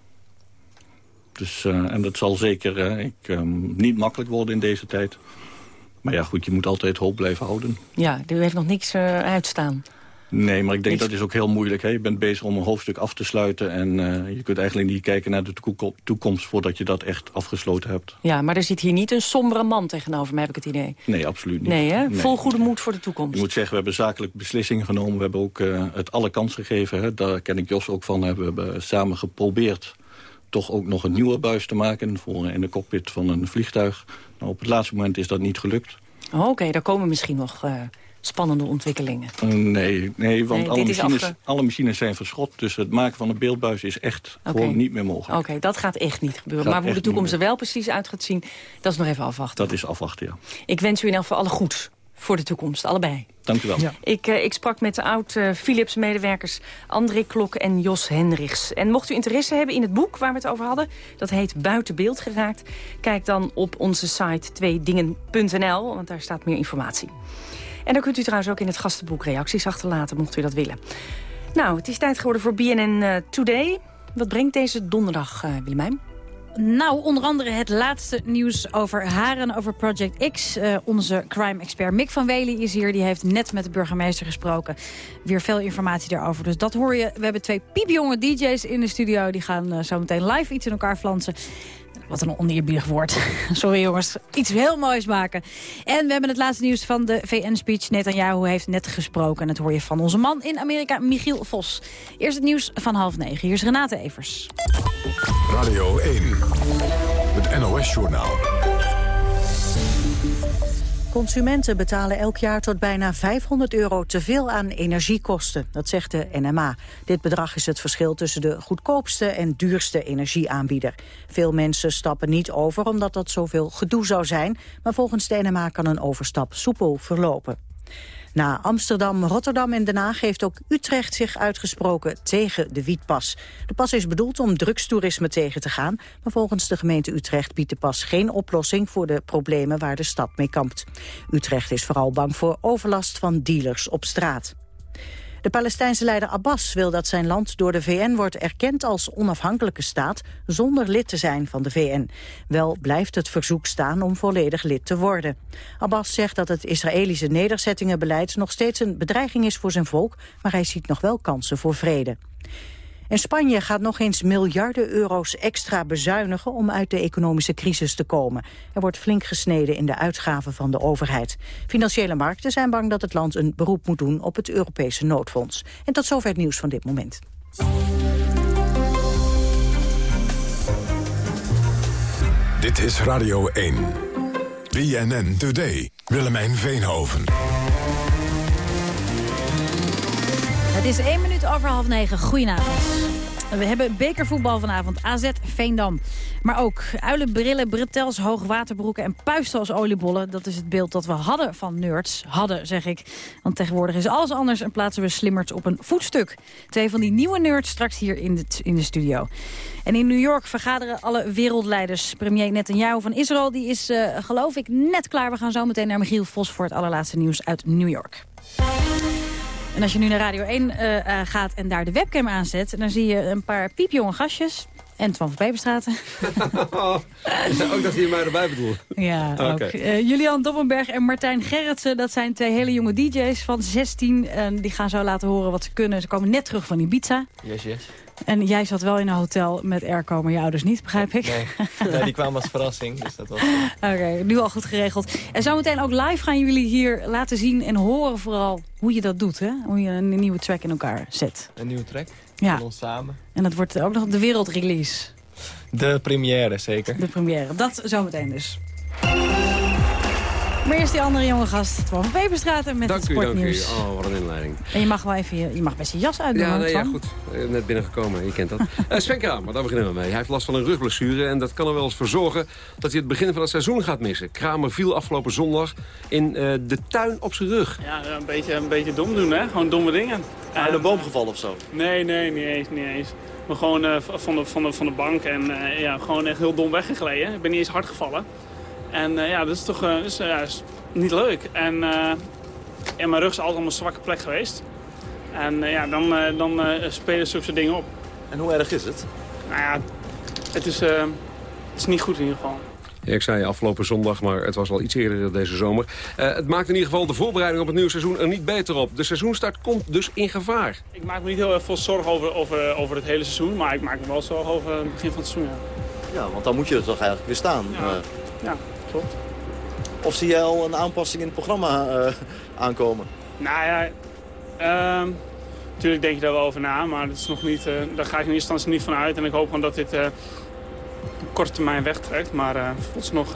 Dus, uh, en dat zal zeker uh, ik, um, niet makkelijk worden in deze tijd. Maar ja, goed, je moet altijd hoop blijven houden. Ja, u heeft nog niks uh, uitstaan. Nee, maar ik denk dat is ook heel moeilijk. Hè? Je bent bezig om een hoofdstuk af te sluiten... en je kunt eigenlijk niet kijken naar de toekomst... voordat je dat echt afgesloten hebt. Ja, maar er zit hier niet een sombere man tegenover me, heb ik het idee. Nee, absoluut niet. Nee, hè? Vol goede moed voor de toekomst. Ik moet zeggen, we hebben zakelijke beslissingen genomen. We hebben ook het alle kans gegeven. Hè? Daar ken ik Jos ook van. We hebben samen geprobeerd toch ook nog een nieuwe buis te maken... voor in de cockpit van een vliegtuig. Nou, op het laatste moment is dat niet gelukt. Oh, Oké, okay, daar komen misschien nog uh, spannende ontwikkelingen. Uh, nee, nee, want nee, alle, machines, afge... alle machines zijn verschot. Dus het maken van een beeldbuis is echt okay. gewoon niet meer mogelijk. Oké, okay, dat gaat echt niet gebeuren. Gaat maar hoe de toekomst er wel precies uit gaat zien... dat is nog even afwachten. Dat is afwachten, ja. Ik wens u in elk geval alle goeds voor de toekomst, allebei. Dank u wel. Ja. Ik, uh, ik sprak met de oud-Philips-medewerkers André Klok en Jos Hendrichs. En mocht u interesse hebben in het boek waar we het over hadden... dat heet Buiten beeld geraakt... kijk dan op onze site tweedingen.nl, want daar staat meer informatie. En dan kunt u trouwens ook in het gastenboek reacties achterlaten... mocht u dat willen. Nou, het is tijd geworden voor BNN uh, Today. Wat brengt deze donderdag, uh, Willemijn? Nou, onder andere het laatste nieuws over Haren, over Project X. Uh, onze crime-expert Mick van Wely is hier. Die heeft net met de burgemeester gesproken. Weer veel informatie daarover. Dus dat hoor je. We hebben twee piepjonge DJ's in de studio. Die gaan uh, zo meteen live iets in elkaar flansen. Wat een oneerbiedig woord. Sorry jongens. Iets heel moois maken. En we hebben het laatste nieuws van de VN-speech. Netanyahu heeft net gesproken. En dat hoor je van onze man in Amerika, Michiel Vos. Eerst het nieuws van half negen. Hier is Renate Evers. Radio 1. Het NOS-journaal. Consumenten betalen elk jaar tot bijna 500 euro te veel aan energiekosten. Dat zegt de NMA. Dit bedrag is het verschil tussen de goedkoopste en duurste energieaanbieder. Veel mensen stappen niet over omdat dat zoveel gedoe zou zijn. Maar volgens de NMA kan een overstap soepel verlopen. Na Amsterdam, Rotterdam en Den Haag heeft ook Utrecht zich uitgesproken tegen de wietpas. De pas is bedoeld om drugstoerisme tegen te gaan, maar volgens de gemeente Utrecht biedt de pas geen oplossing voor de problemen waar de stad mee kampt. Utrecht is vooral bang voor overlast van dealers op straat. De Palestijnse leider Abbas wil dat zijn land door de VN wordt erkend als onafhankelijke staat zonder lid te zijn van de VN. Wel blijft het verzoek staan om volledig lid te worden. Abbas zegt dat het Israëlische nederzettingenbeleid nog steeds een bedreiging is voor zijn volk, maar hij ziet nog wel kansen voor vrede. En Spanje gaat nog eens miljarden euro's extra bezuinigen om uit de economische crisis te komen. Er wordt flink gesneden in de uitgaven van de overheid. Financiële markten zijn bang dat het land een beroep moet doen op het Europese noodfonds. En tot zover het nieuws van dit moment. Dit is Radio 1. BNN Today. Willemijn Veenhoven. Het is één minuut over half negen. Goedenavond. We hebben bekervoetbal vanavond. AZ Veendam. Maar ook uilen, brillen, bretels, hoogwaterbroeken en puisten als oliebollen. Dat is het beeld dat we hadden van nerds. Hadden, zeg ik. Want tegenwoordig is alles anders en plaatsen we slimmers op een voetstuk. Twee van die nieuwe nerds straks hier in de, in de studio. En in New York vergaderen alle wereldleiders. Premier Netanyahu van Israël die is, uh, geloof ik, net klaar. We gaan zo meteen naar Michiel Vos voor het allerlaatste nieuws uit New York. En als je nu naar Radio 1 uh, uh, gaat en daar de webcam aanzet... dan zie je een paar piepjonge gastjes. En Twan van Peperstraten. ook dat je mij erbij bedoelt. Ja, ook. Uh, Julian Dobbenberg en Martijn Gerritsen. Dat zijn twee hele jonge DJ's van 16. En die gaan zo laten horen wat ze kunnen. Ze komen net terug van Ibiza. Yes, yes. En jij zat wel in een hotel met airco, maar je ouders niet, begrijp ik? Nee, nee die kwamen als verrassing. Dus dat was... Oké, okay, nu al goed geregeld. En zometeen ook live gaan jullie hier laten zien en horen vooral hoe je dat doet. Hè? Hoe je een nieuwe track in elkaar zet. Een nieuwe track? Ja. Van ons samen. En dat wordt ook nog de wereldrelease. De première, zeker. De première. Dat zometeen dus. Maar eerst die andere jonge gast, Twan van Peperstraten met dank het u, sportnieuws. Dank u, Oh, wat een inleiding. En je mag wel even, je, je mag best je jas uitdoen. Ja, nee, ja goed. Net binnengekomen, je kent dat. uh, Sven Kramer, daar beginnen we mee. Hij heeft last van een rugblessure en dat kan er wel eens voor zorgen... dat hij het begin van het seizoen gaat missen. Kramer viel afgelopen zondag in uh, de tuin op zijn rug. Ja, een beetje, een beetje dom doen, hè. Gewoon domme dingen. Uit een boom gevallen of zo? Nee, nee, niet eens. Niet eens. Maar gewoon uh, van, de, van, de, van de bank en uh, ja, gewoon echt heel dom weggegleden. Ik ben niet eens hard gevallen. En uh, ja, dat is toch uh, is, ja, is niet leuk. En, uh, en mijn rug is altijd een zwakke plek geweest. En ja, dan, dan spelen zulke soort dingen op. En hoe erg is het? Nou ja, het is, het is niet goed in ieder geval. Ja, ik zei afgelopen zondag, maar het was al iets eerder deze zomer. Uh, het maakt in ieder geval de voorbereiding op het nieuwe seizoen er niet beter op. De seizoenstart komt dus in gevaar. Ik maak me niet heel erg veel zorgen over, over, over het hele seizoen, maar ik maak me wel zorgen over het begin van het seizoen. Ja, ja want dan moet je er toch eigenlijk weer staan. Ja, uh, ja klopt. Of zie je al een aanpassing in het programma uh, aankomen? Nou ja, uh, natuurlijk denk je daar wel over na, maar dat is nog niet, uh, daar ga ik in eerste instantie niet van uit. En ik hoop gewoon dat dit uh, op korte termijn wegtrekt, maar uh, vooralsnog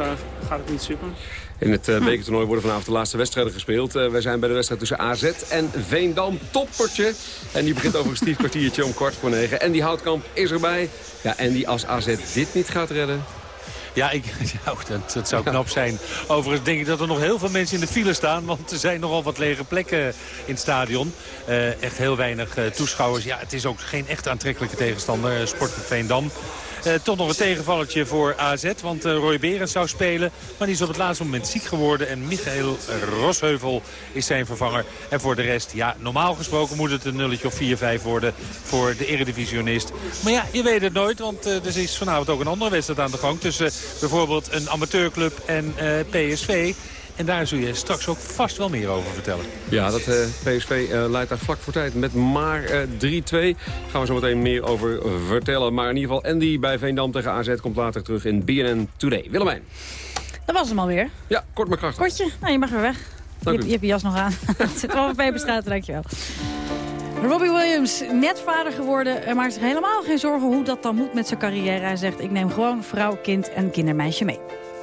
gaat het niet super. In het uh, bekertoernooi worden vanavond de laatste wedstrijden gespeeld. Uh, wij zijn bij de wedstrijd tussen AZ en Veendam. Toppertje. En die begint over een stief kwartiertje om kwart voor negen. En die Houtkamp is erbij. Ja, en die als AZ dit niet gaat redden... Ja, ik, ja dat, zou knap zijn. Overigens denk ik dat er nog heel veel mensen in de file staan. Want er zijn nogal wat lege plekken in het stadion. Uh, echt heel weinig uh, toeschouwers. Ja, het is ook geen echt aantrekkelijke tegenstander. Uh, Sportclub Veendam. Uh, toch nog een tegenvalletje voor AZ. Want uh, Roy Berends zou spelen. Maar die is op het laatste moment ziek geworden. En Michael Rosheuvel is zijn vervanger. En voor de rest, ja, normaal gesproken moet het een nulletje of 4-5 worden voor de eredivisionist. Maar ja, je weet het nooit. Want uh, er is vanavond ook een andere wedstrijd aan de gang. Tussen bijvoorbeeld een amateurclub en PSV. En daar zul je straks ook vast wel meer over vertellen. Ja, dat uh, PSV uh, leidt daar vlak voor tijd met maar uh, 3-2. Gaan we zo meteen meer over vertellen. Maar in ieder geval Andy bij Veendam tegen AZ komt later terug in BNN Today. Willemijn. Dat was hem alweer. Ja, kort maar krachtig. Kortje. Nou, je mag weer weg. Dank je, u. je hebt je jas nog aan. Het zit wel bij bestaat, dankjewel. Robbie Williams, net vader geworden, en maakt zich helemaal geen zorgen hoe dat dan moet met zijn carrière. Hij zegt, ik neem gewoon vrouw, kind en kindermeisje mee.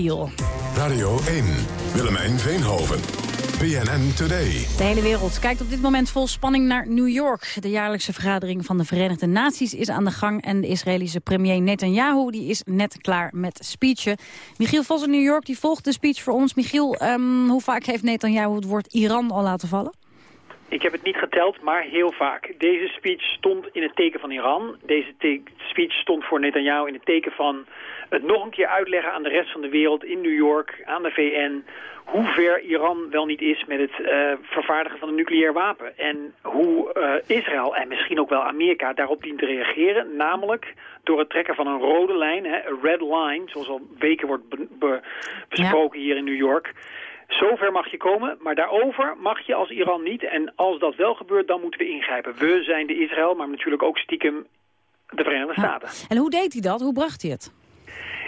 Viel. Radio 1, Willemijn Veenhoven. BNN Today. De hele wereld kijkt op dit moment vol spanning naar New York. De jaarlijkse vergadering van de Verenigde Naties is aan de gang... en de Israëlische premier Netanyahu die is net klaar met speechen. Michiel Vos in New York die volgt de speech voor ons. Michiel, ehm, hoe vaak heeft Netanyahu het woord Iran al laten vallen? Ik heb het niet geteld, maar heel vaak. Deze speech stond in het teken van Iran. Deze speech stond voor Netanyahu in het teken van het nog een keer uitleggen aan de rest van de wereld in New York, aan de VN, hoe ver Iran wel niet is met het eh, vervaardigen van een nucleair wapen. En hoe eh, Israël en misschien ook wel Amerika daarop dient te reageren. Namelijk door het trekken van een rode lijn, hè, een red line, zoals al weken wordt be- be- besproken hier in New York. Zover mag je komen, maar daarover mag je als Iran niet. En als dat wel gebeurt, dan moeten we ingrijpen. We zijn de Israël, maar natuurlijk ook stiekem de Verenigde Staten. En hoe deed hij dat? Hoe bracht hij het?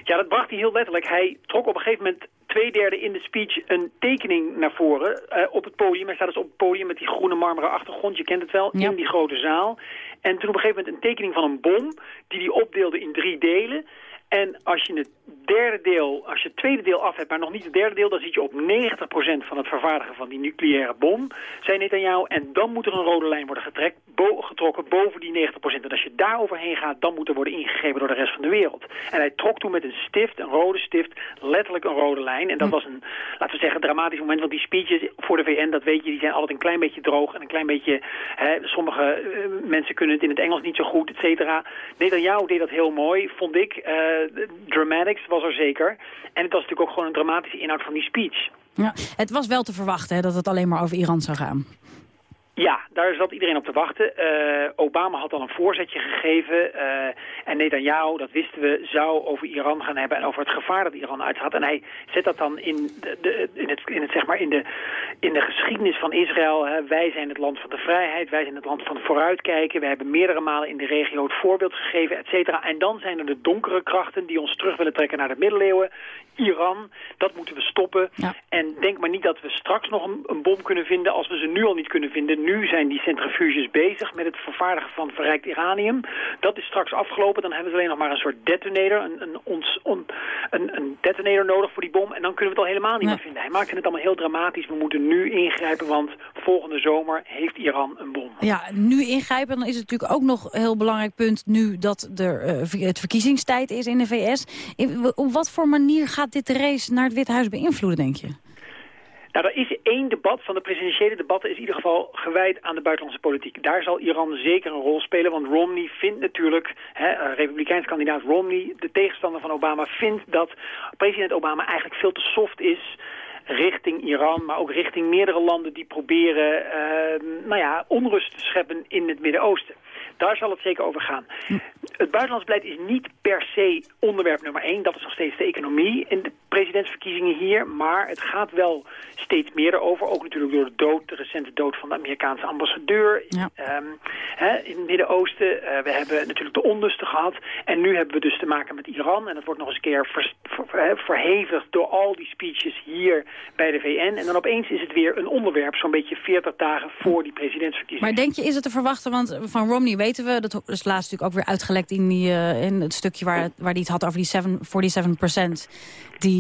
Ja, dat bracht hij heel letterlijk. Hij trok op een gegeven moment twee derde in de speech een tekening naar voren eh, op het podium. Hij staat dus op het podium met die groene marmeren achtergrond, je kent het wel, in die grote zaal. En toen op een gegeven moment een tekening van een bom die hij opdeelde in drie delen. En als je het derde deel, als je het tweede deel af hebt, maar nog niet het derde deel, dan zit je op 90% van het vervaardigen van die nucleaire bom, zei Netanyahu. En dan moet er een rode lijn worden getrekt, bo- getrokken boven die 90%. En als je daar overheen gaat, dan moet er worden ingegrepen door de rest van de wereld. En hij trok toen met een stift, een rode stift, letterlijk een rode lijn. En dat was een, laten we zeggen, dramatisch moment. Want die speeches voor de VN, dat weet je, die zijn altijd een klein beetje droog en een klein beetje... Hè, sommige eh, mensen kunnen het in het Engels niet zo goed, et cetera. Netanyahu deed dat heel mooi, vond ik. Eh, dramatics was er zeker. En het was natuurlijk ook gewoon een dramatische inhoud van die speech. Ja, het was wel te verwachten hè, dat het alleen maar over Iran zou gaan. Ja, daar zat iedereen op te wachten. Uh, Obama had al een voorzetje gegeven. Uh, en Netanyahu, dat wisten we, zou over Iran gaan hebben... en over het gevaar dat Iran uitgaat. En hij zet dat dan in, de, de, in, het, in, het, zeg maar in, de, in de geschiedenis van Israël. Hè. Wij zijn het land van de vrijheid, wij zijn het land van het vooruitkijken. We hebben meerdere malen in de regio het voorbeeld gegeven, et cetera. En dan zijn er de donkere krachten die ons terug willen trekken naar de middeleeuwen. Iran, dat moeten we stoppen. Ja. En denk maar niet dat we straks nog een, een bom kunnen vinden... als we ze nu al niet kunnen vinden nu zijn die centrifuges bezig met het vervaardigen van verrijkt uranium. Dat is straks afgelopen. Dan hebben we alleen nog maar een soort detonator. Een, een, ons, on, een, een detonator nodig voor die bom. En dan kunnen we het al helemaal niet meer vinden. Hij maakte het allemaal heel dramatisch. We moeten nu ingrijpen, want volgende zomer heeft Iran een bom. Ja, nu ingrijpen. Dan is het natuurlijk ook nog een heel belangrijk punt... nu dat er uh, het verkiezingstijd is in de VS. In, op wat voor manier gaat dit de race naar het Witte Huis beïnvloeden, denk je? Nou, er is één debat van de presidentiële debatten is in ieder geval gewijd aan de buitenlandse politiek. Daar zal Iran zeker een rol spelen, want Romney vindt natuurlijk, hè, republikeins kandidaat Romney, de tegenstander van Obama, vindt dat president Obama eigenlijk veel te soft is richting Iran, maar ook richting meerdere landen die proberen uh, nou ja, onrust te scheppen in het Midden-Oosten. Daar zal het zeker over gaan. Het buitenlands beleid is niet per se onderwerp nummer één. Dat is nog steeds de economie presidentsverkiezingen hier. Maar het gaat wel steeds meer over. Ook natuurlijk door de dood, de recente dood van de Amerikaanse ambassadeur ja. um, hè, in het Midden-Oosten. Uh, we hebben natuurlijk de onlusten gehad. En nu hebben we dus te maken met Iran. En dat wordt nog eens een keer ver, ver, verhevigd door al die speeches hier bij de VN. En dan opeens is het weer een onderwerp zo'n beetje 40 dagen voor die presidentsverkiezingen. Maar denk je, is het te verwachten, want van Romney weten we... dat is laatst natuurlijk ook weer uitgelekt in, die, uh, in het stukje waar, waar hij het had over die 7, 47 procent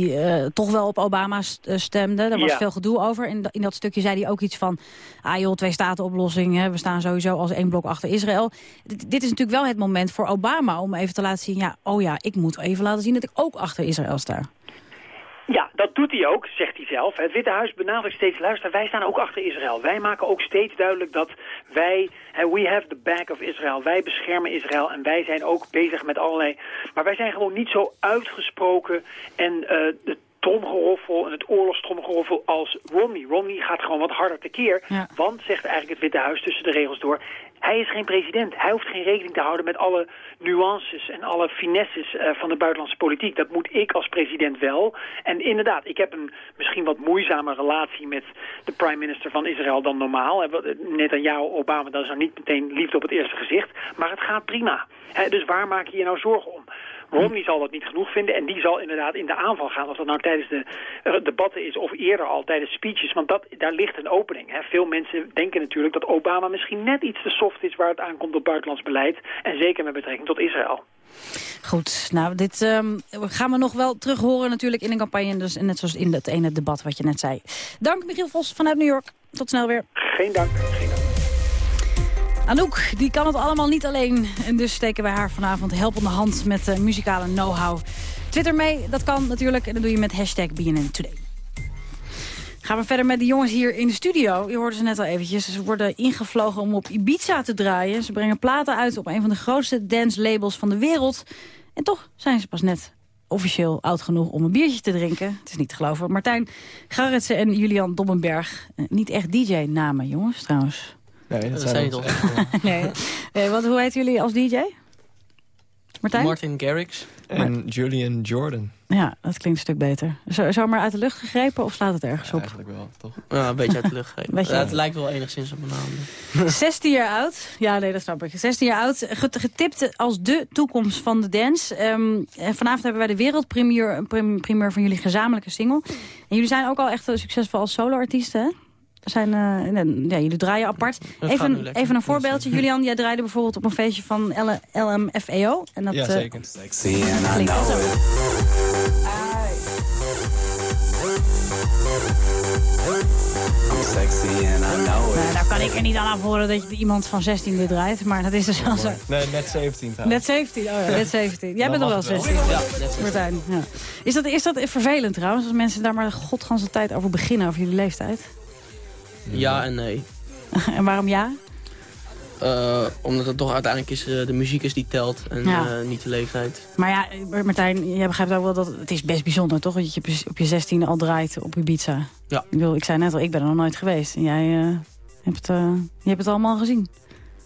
die uh, toch wel op Obama stemde. Daar was Ja. veel gedoe over. In, in dat stukje zei hij ook iets van... ah joh, twee staten oplossing, hè, we staan sowieso als één blok achter Israël. Dit is natuurlijk wel het moment voor Obama om even te laten zien... ja, oh ja, ik moet even laten zien dat ik ook achter Israël sta. Dat doet hij ook, zegt hij zelf. Het Witte Huis benadrukt steeds, luister, wij staan ook achter Israël. Wij maken ook steeds duidelijk dat wij, we have the back of Israel. Wij beschermen Israël en wij zijn ook bezig met allerlei... Maar wij zijn gewoon niet zo uitgesproken en eh de tromgeroffel en het oorlogstromgeroffel als Romney. Romney gaat gewoon wat harder tekeer, Ja. want, zegt eigenlijk het Witte Huis tussen de regels door... Hij is geen president. Hij hoeft geen rekening te houden met alle nuances en alle finesses eh, van de buitenlandse politiek. Dat moet ik als president wel. En inderdaad, ik heb een misschien wat moeizame relatie met de prime minister van Israël dan normaal. Wat- eh, Netanyahu, Obama, dat is nou niet meteen liefde op het eerste gezicht. Maar het gaat prima. Dus waar maak je je nou zorgen om? Romney zal dat niet genoeg vinden en die zal inderdaad in de aanval gaan. Of dat nou tijdens de eh, debatten is of eerder al tijdens speeches. Want dat, daar ligt een opening. Hè. Veel mensen denken natuurlijk dat Obama misschien net iets te soft is waar het aankomt op buitenlands beleid. En zeker met betrekking tot Israël. Goed, nou, dit ehm, gaan we nog wel terug horen natuurlijk in een campagne. Dus net zoals in dat ene debat wat je net zei. Dank Michiel Vos vanuit New York. Tot snel weer. Geen dank. Geen dank. Anouk, die kan het allemaal niet alleen. En dus steken wij haar vanavond helpende hand met eh, muzikale know-how. Twitter mee, dat kan natuurlijk. En dat doe je met hashtag BNN Today. Gaan we verder met de jongens hier in de studio. Je hoorde ze net al eventjes. Ze worden ingevlogen om op Ibiza te draaien. Ze brengen platen uit op een van de grootste dance labels van de wereld. En toch zijn ze pas net officieel oud genoeg om een biertje te drinken. Het is niet te geloven. Martijn Garretsen en Julian Dobbenberg. Eh, Niet echt DJ-namen, jongens, trouwens. Nee, dat, Dat zijn zijn we toch. toch. nee. Eh, wat, hoe heet jullie als DJ? Martijn? Martin Garrix. En Julian Jordan. Ja, dat klinkt een stuk beter. Zo, zomaar uit de lucht gegrepen of slaat het ergens op? Eigenlijk wel, toch? Ja, een beetje uit de lucht. Beetje- Ja, het lijkt wel enigszins op mijn naam. 16 jaar oud. Ja, nee, dat snap ik. 16 jaar oud. get- Getipt als de toekomst van de dance. Ehm, en vanavond hebben wij de wereldpremier prim- primeur van jullie gezamenlijke single. En jullie zijn ook al echt succesvol als solo-artiesten, hè? Er Zijn, eh, ja, jullie draaien apart. Even, even een voorbeeldje. Julian, jij draaide bijvoorbeeld op een feestje van L LMFAO. En dat, Ja, eh, zeker. klinkt wel zo. I'm sexy and I know Nou, it. daar kan ik er niet aan afhoren dat je iemand van 16 dit draait. Maar dat is dus wel zo. Nee, net 17 Net trouwens. 17, oh ja, net 17. Jij bent nog wel mag het wel. 16. Ja, net 16. Martijn, ja. Is, dat, is dat vervelend trouwens, als mensen daar maar godganse tijd over beginnen, over jullie leeftijd? Ja en nee. en waarom ja? Eh, omdat het toch uiteindelijk is, eh, de muziek is die telt en Ja. eh, niet de leeftijd. Maar ja, Martijn, jij begrijpt ook wel dat het is best bijzonder, toch? Dat je op je- op je 16 al draait op Ibiza. Ja. Ik, bedoel, ik zei net al, ik ben er nog nooit geweest. En jij eh, hebt, het, eh, je hebt het allemaal gezien.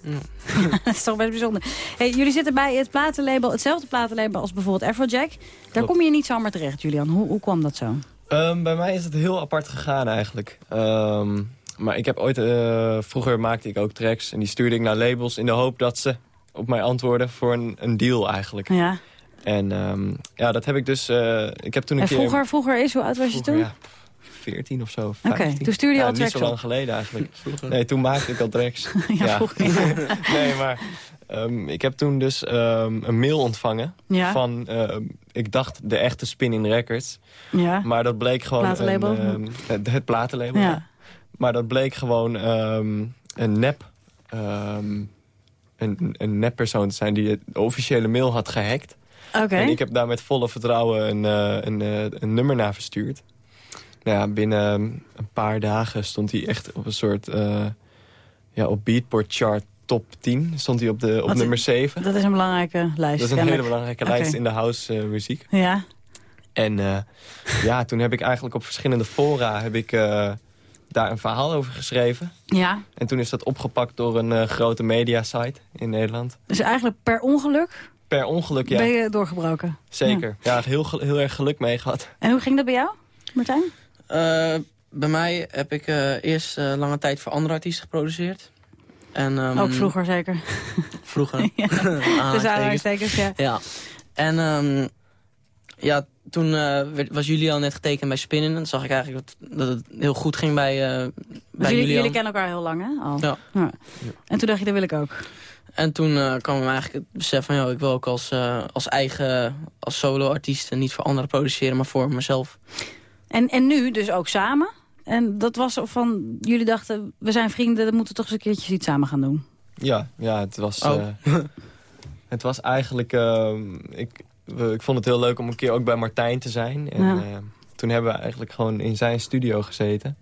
dat is toch best bijzonder. Hey, jullie zitten bij het platenlabel, hetzelfde platenlabel als bijvoorbeeld Afrojack. Daar Klopt. kom je niet zomaar terecht, Julian. Hoe, hoe kwam dat zo? Ehm, bij mij is het heel apart gegaan eigenlijk. Ehm, maar ik heb ooit... eh, vroeger maakte ik ook tracks en die stuurde ik naar labels... in de hoop dat ze op mij antwoorden voor een, een deal eigenlijk. Ja. En ehm, ja, dat heb ik dus... eh, ik heb toen een En keer... vroeger, vroeger is, hoe oud was je toen? ja, 14 of zo, Oké, 15. toen stuurde je ja, al niet tracks zo lang op. geleden eigenlijk. Nee, toen maakte ik al tracks. Ja, vroeger, ja. nee, maar ehm, ik heb toen dus ehm, een mail ontvangen Ja. van, ehm, ik dacht de echte Spinning Records. Ja. Maar dat bleek gewoon... Platenlabel? Een, ehm, het, het platenlabel, Ja. Maar dat bleek gewoon ehm, een nep... ehm, een, een neppersoon te zijn die de officiële mail had gehackt. Oké. En ik heb daar met volle vertrouwen een, eh, een, eh, een nummer naar verstuurd. Nou ja, binnen ehm, een paar dagen stond hij echt op een soort... eh, ja, op Beatport chart top 10 stond hij op, de, op Wat- nummer 7. Dat is een belangrijke lijst. Dat is een hele belangrijke lijst in de house muziek. Ja. En ja, toen heb ik eigenlijk op verschillende fora heb ik, daar een verhaal over geschreven. Ja. En toen is dat opgepakt door een eh, grote mediasite in Nederland. Dus eigenlijk per ongeluk Per ongeluk, ja. ben je doorgebroken. Zeker. Ja, heel, heel erg geluk mee gehad. En hoe ging dat bij jou, Martijn? Eh, bij mij heb ik eh, eerst eh, lange tijd voor andere artiesten geproduceerd. En, ehm, Ook vroeger zeker. Vroeger. Ja. Aanhalingstekens, ja. Ja. En ehm, ja, toen eh, werd- was Julian net getekend bij Spinnen. En toen zag ik eigenlijk dat, dat het heel goed ging bij, eh bij Dus jullie, Julian. jullie kennen elkaar heel lang, hè? Al. Ja. En toen dacht je, dat wil ik ook. En toen eh, kwam me eigenlijk het besef van... Joh, ik wil ook als, eh, als eigen, als solo-artiest... en niet voor anderen produceren, maar voor mezelf. En, en nu dus ook samen. En dat was van, jullie dachten, we zijn vrienden, dan moeten we toch eens een keertje iets samen gaan doen. Ja, ja het was... Oh. eh, het was eigenlijk... ehm, ik, we- ik vond het heel leuk om een keer ook bij Martijn te zijn. En Ja. eh, toen hebben we eigenlijk gewoon in zijn studio gezeten.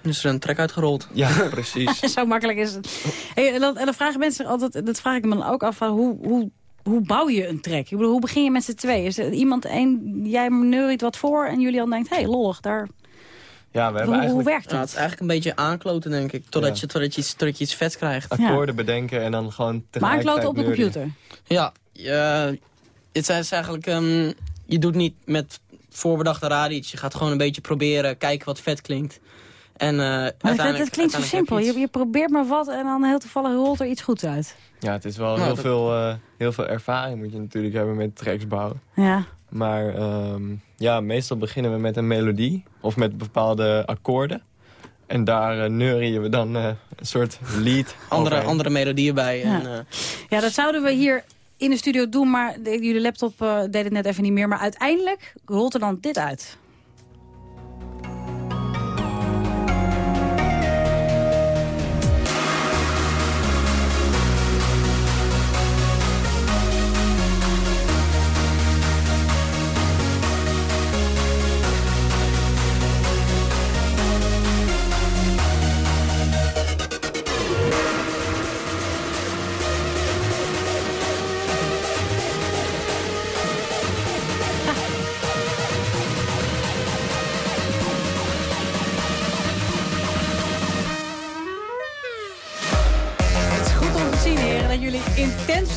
Dus er een track uitgerold. Ja, precies. Zo makkelijk is het. Hey, en, dan, en dan vragen mensen zich altijd, dat vraag ik me dan ook af, van hoe, hoe, hoe bouw je een track? Ik bedoel, hoe begin je met z'n tweeën? Is er iemand, een, jij neuriet wat voor en Julian denkt, hé, hey, lollig, daar... Ja, we hebben Hoe, hoe eigenlijk werkt Ja, het? is eigenlijk een beetje aankloten, denk ik. Totdat, Ja. je, totdat, je, iets, totdat je iets vets krijgt. akkoorden bedenken en dan gewoon Maar tegelijkertijd kloten op de computer. Ja, je, het is eigenlijk... ehm, je doet niet met voorbedachte raden iets. Je gaat gewoon een beetje proberen, kijken wat vet klinkt. En, eh Maar het, uiteindelijk- het klinkt zo simpel. je Je, probeert maar wat en dan heel toevallig rolt er iets goeds uit. Ja, het is wel Nou, heel, dat- veel, eh, heel veel ervaring moet je natuurlijk hebben met tracks bouwen. Ja. Maar ehm, ja, meestal beginnen we met een melodie of met bepaalde akkoorden. En daar uh, neurien we dan eh, een soort lead Andere, overheen. andere melodieën bij. Ja. En, eh, Ja, dat zouden we hier in de studio doen, maar jullie laptop eh, deed het net even niet meer. Maar uiteindelijk rolt er dan dit uit.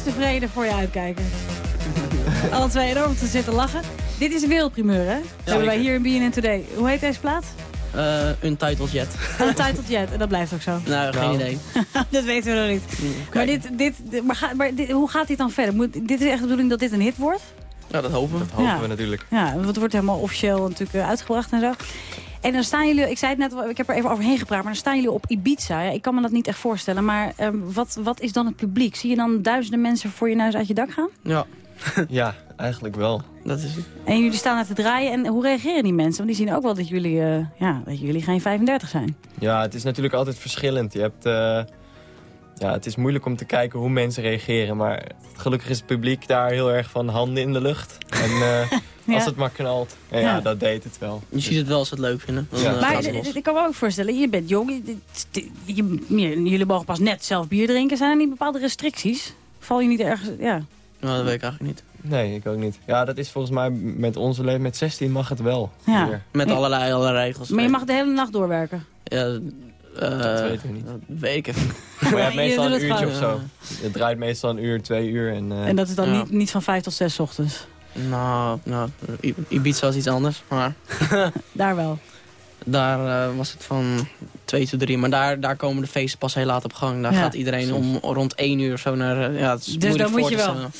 Tevreden voor je uitkijken. Alle twee enorm te zitten lachen. Dit is de wereldprimeur, hè? Hebben wij hier in BNN Today. Hoe heet deze plaat? eh, Untitled Jet. Untitled Jet. En dat blijft ook zo. nou, geen Nou. idee. dat weten we nog niet. Maar, dit, dit, maar, ga- maar dit- hoe gaat dit dan verder? Moet, dit is echt de bedoeling dat dit een hit wordt? Ja, dat hopen we. Dat hopen Ja. we natuurlijk. Ja, want het wordt helemaal officieel natuurlijk eh, uitgebracht en zo. En dan staan jullie, ik zei het net, ik heb er even overheen gepraat, maar dan staan jullie op Ibiza. Ja, ik kan me dat niet echt voorstellen, maar ehm, wat, wat is dan het publiek? Zie je dan duizenden mensen voor je neus uit je dak gaan? Ja. Ja, eigenlijk wel. Dat is het. En jullie staan daar te draaien. En hoe reageren die mensen? Want die zien ook wel dat jullie, eh, ja, dat jullie geen 35 zijn. Ja, het is natuurlijk altijd verschillend. Je hebt, eh, ja, het is moeilijk om te kijken hoe mensen reageren. Maar gelukkig is het publiek daar heel erg van handen in de lucht. En eh, Ja. als het maar knalt. En ja, Ja. dat deed het wel. Je ziet het wel als ze het leuk vinden. Dan, eh, Maar d- ik kan me ook voorstellen, je bent jong. je- je- je- je- jullie mogen pas net zelf bier drinken. Zijn er niet bepaalde restricties? Val je niet ergens... Ja. Nou, dat weet ik eigenlijk niet. Nee, ik ook niet. Ja, dat is volgens mij met onze leeftijd, met 16 mag het wel. Ja. Hier. Met allerlei alle regels. Maar je mag de hele nacht doorwerken. Ja, eh, Dat weten we niet. Dat weet ik even. Maar je hebt Je meestal een uurtje of zo. Het draait meestal een uur, twee uur. En, eh, En dat is dan Ja. niet, niet van vijf tot zes ochtends. Nou, nou, Ibiza is iets anders, maar Daar wel. daar eh, was het van 2 tot 3. Maar daar, daar komen de feesten pas heel laat op gang. Daar Ja. gaat iedereen om rond 1 uur of zo naar... eh, Ja, het is Dus moeilijk dan moet voor je te wel. stellen.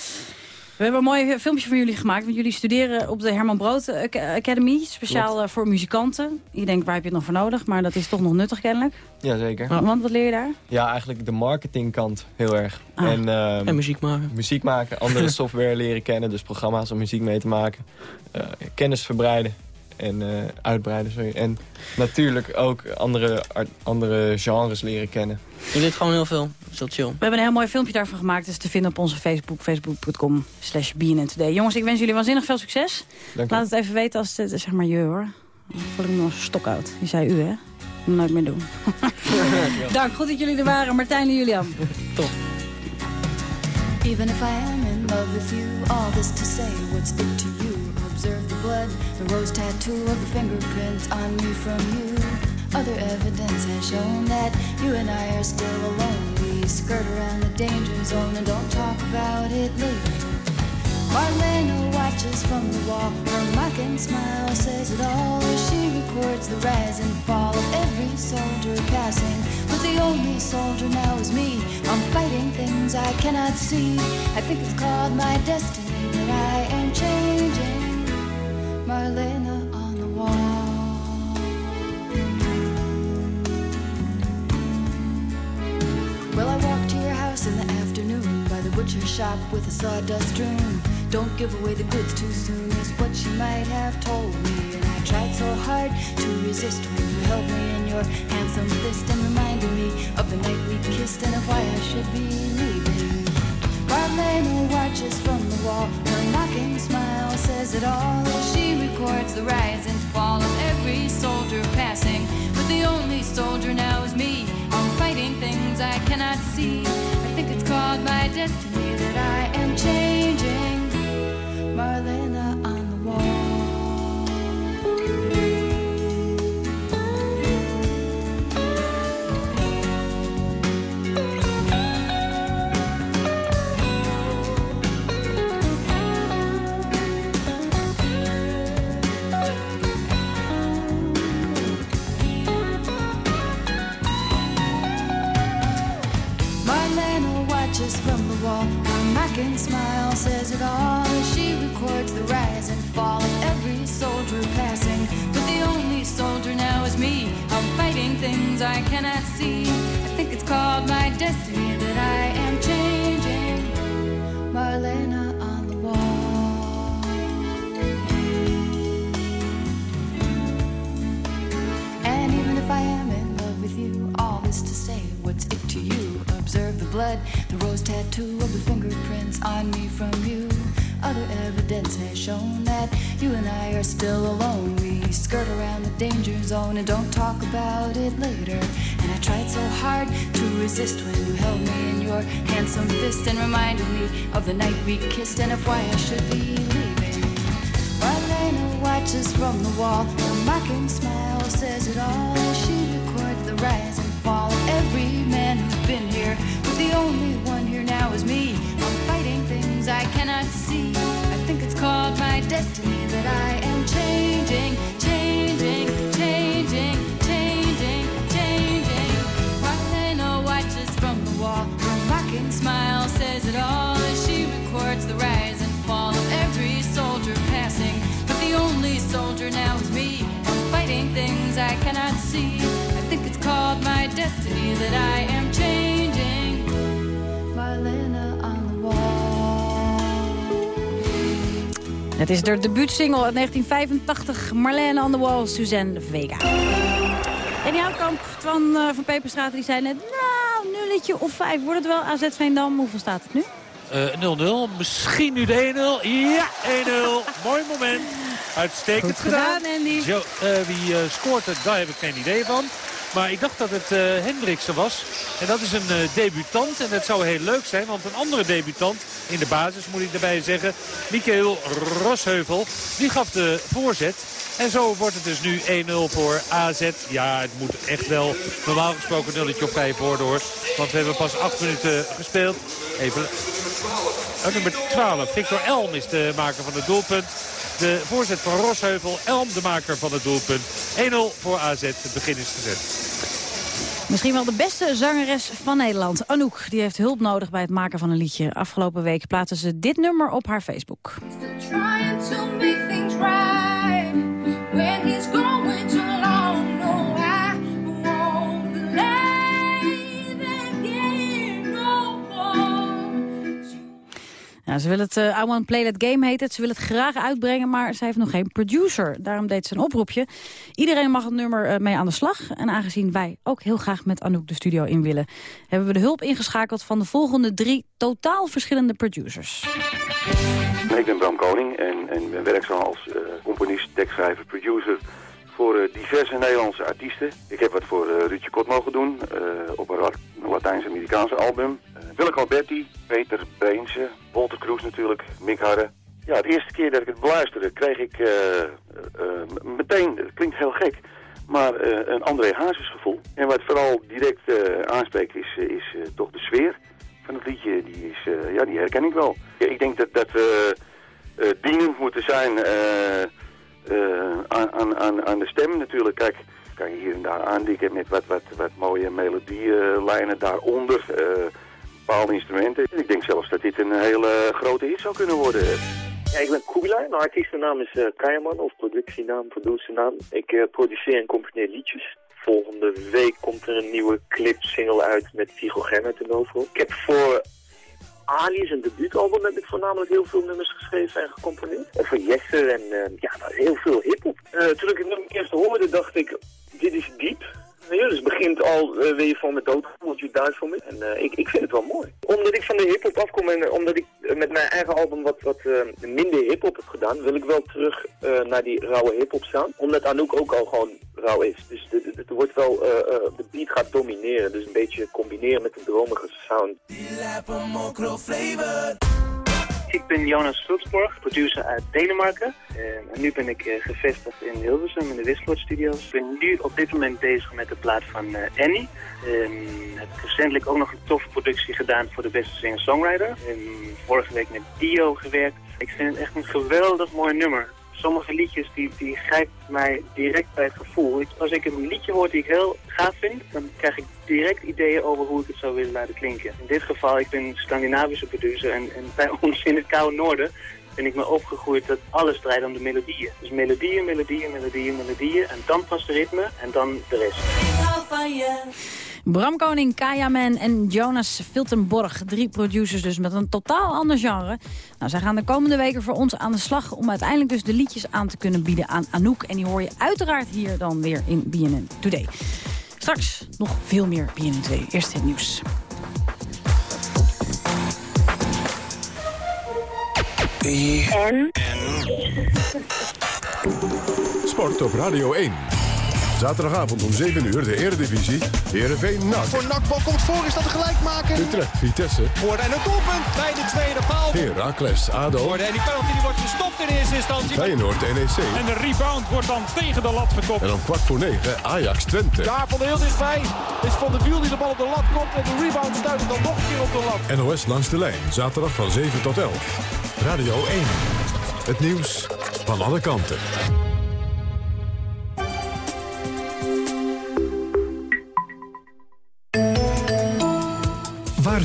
We hebben een mooi filmpje van jullie gemaakt. Want jullie studeren op de Herman Brood Ac- Academy. Speciaal eh, voor muzikanten. Je denkt, waar heb je het nog voor nodig? Maar dat is toch nog nuttig kennelijk. Jazeker. Want wat leer je daar? Ja, eigenlijk de marketingkant heel erg. Ah. En, ehm, En muziek maken. muziek maken, andere software leren kennen. Dus programma's om muziek mee te maken. Eh, kennis verbreiden en eh, uitbreiden. Sorry. En natuurlijk ook andere, andere genres leren kennen. Je leert gewoon heel veel. Dat is heel chill. We hebben een heel mooi filmpje daarvan gemaakt. Het is te vinden op onze Facebook. Facebook.com slash Today. Jongens, ik wens jullie waanzinnig veel succes. Dank. Laat het even weten als het, zeg maar je hoor. Voel ik me nog stokoud. Je zei u, hè? Nooit meer doen. Dank, goed dat jullie er waren. Martijn en Julian. Even if I am in love with you, all this to say, what's it to you? Observe the blood, the rose tattoo of the fingerprints on me from you. Other evidence has shown that you and I are still alone. We skirt around the danger zone and don't talk about it later. Marlena watches from the wall. Her mocking smile says it all she records the rise and fall of every soldier passing. But the only soldier now is me. I'm fighting things I cannot see. I think it's called my destiny that I am changing. Marlena on the wall. Well, I walked to your house in the afternoon by the butcher shop with a sawdust strewn. Don't give away the goods too soon, is what she might have told me. And I tried so hard to resist when you held me in your handsome fist and reminded me of the night we kissed and of why I should be leaving. Marlena watches from the wall, her mocking smile says it all. She records the rise and fall of every soldier passing. But the only soldier now is me. I'm fighting things I cannot see. I think it's called my destiny that I am changing. Marlena and don't talk about it later. And I tried so hard to resist when you held me in your handsome fist and reminded me of the night we kissed and of why I should be leaving. Marlena watches from the wall. Her mocking smile says it all. She records the rise and fall of every man who's been here. But the only one here now is me. I'm fighting things I cannot see. Het is de debuutsingle uit 1985. Marlene on the Wall, Suzanne Vega. En die Houtkamp van, uh, van Peperstraat die zei net... nou, nulletje of vijf. Wordt het wel AZ Veendam? Hoeveel staat het nu? 0-0. Misschien nu de 1-0. Ja, 1-0. Mooi moment. Uitstekend Goed gedaan, Andy. Zo, uh, wie uh, scoort het, daar heb ik geen idee van. Maar ik dacht dat het uh, was. En dat is een uh, debutant. En dat zou heel leuk zijn. Want een andere debutant in de basis moet ik erbij zeggen. Mikael Rosheuvel. Die gaf de voorzet. En zo wordt het dus nu 1-0 voor AZ. Ja, het moet echt wel normaal gesproken 0 of 5 worden hoor. Want we hebben pas 8 minuten gespeeld. Even... Oh, nummer 12. Victor Elm is de maker van het doelpunt. De voorzet van Rosheuvel. Elm de maker van het doelpunt. 1-0 voor AZ. Het begin is gezet. Misschien wel de beste zangeres van Nederland. Anouk die heeft hulp nodig bij het maken van een liedje. Afgelopen week plaatste ze dit nummer op haar Facebook. Ja, ze wil het, uh, I Want Play That Game heet het. Ze wil het graag uitbrengen, maar ze heeft nog geen producer. Daarom deed ze een oproepje. Iedereen mag het nummer uh, mee aan de slag. En aangezien wij ook heel graag met Anouk de studio in willen... hebben we de hulp ingeschakeld van de volgende drie totaal verschillende producers. Ik ben Bram Koning en, en ben werkzaam als uh, componist, tekstschrijver, producer voor diverse Nederlandse artiesten. Ik heb wat voor uh, Ruudje Kot mogen doen op een Latijns-Amerikaanse album. Willeke Alberti, Peter Beense, Walter Kroes natuurlijk, Mick Harre. Ja, de eerste keer dat ik het beluisterde kreeg ik meteen, het klinkt heel gek, maar een André Hazes gevoel. En wat vooral direct aanspreekt is, is toch de sfeer van het liedje. Die, is, ja, die herken ik wel. Ik denk dat, dat we dienend moeten zijn aan, aan, aan de stem natuurlijk. Kijk, kan je hier en daar aandikken met wat, wat, wat mooie melodielijnen daaronder bepaalde instrumenten. Ik denk zelfs dat dit een hele grote hit zou kunnen worden. Ik ben Kubilai. Mijn artiestennaam is uh, of productienaam, producernaam. Ik uh, produceer en componeer liedjes. Volgende week komt er een nieuwe clip-single uit met Vigo Gerner ten hoofdrol. Ik heb voor Ali, zijn debuutalbum, heb ik voornamelijk heel veel nummers geschreven en gecomponeerd. En voor Jesse en uh, ja, heel veel hip-hop. toen ik het nummer eerst hoorde, dacht ik, dit is diep. Ja, dus het begint al uh, weer van met dood, wat je daar voor me. En uh, ik, ik vind het wel mooi. Omdat ik van de hip-hop afkom en uh, omdat ik met mijn eigen album wat, wat minder hip-hop heb gedaan, wil ik wel terug naar die rauwe hip-hop staan. Omdat Anouk ook al gewoon rauw is. Dus het wordt wel, de beat gaat domineren. Dus een beetje combineren met de dromige sound. Ik ben Jonas Schultzborg, producer uit Denemarken. En nu ben ik uh, gevestigd in Hilversum in de Wisselwoord Studios. Ik ben nu op dit moment bezig met de plaat van uh, Annie. Ik heb recentelijk ook nog een toffe productie gedaan voor de beste singer-songwriter. Vorige week met Dio gewerkt. Ik vind het echt een geweldig mooi nummer sommige liedjes die, die grijpen mij direct bij het gevoel. Als ik een liedje hoor die ik heel gaaf vind, dan krijg ik direct ideeën over hoe ik het zou willen laten klinken. In dit geval, ik ben Scandinavische producer en, en bij ons in het koude noorden ben ik me opgegroeid dat alles draait om de melodieën. Dus melodieën, melodieën, melodieën, melodieën en dan pas de ritme en dan de rest. Bram Koning, Kaya Man en Jonas Filtenborg. Drie producers dus met een totaal ander genre. Nou, zij gaan de komende weken voor ons aan de slag... om uiteindelijk dus de liedjes aan te kunnen bieden aan Anouk. En die hoor je uiteraard hier dan weer in BNN Today. Straks nog veel meer BNN 2. Eerst het nieuws. En? Sport op Radio 1. Zaterdagavond om 7 uur de Eredivisie. Heerenveen NAC. Voor NAC bal komt voor, is dat de gelijkmaker? Utrecht Vitesse. Wordt en een doelpunt bij de tweede paal. Heracles ADO. Wordt en die penalty die wordt gestopt in eerste instantie. Feyenoord NEC. En de rebound wordt dan tegen de lat gekopt. En om kwart voor 9 Ajax Twente. Daar van heel dichtbij is Van de Wiel die de bal op de lat komt. En de rebound stuit dan nog een keer op de lat. NOS langs de lijn, zaterdag van 7 tot 11. Radio 1. Het nieuws van alle kanten.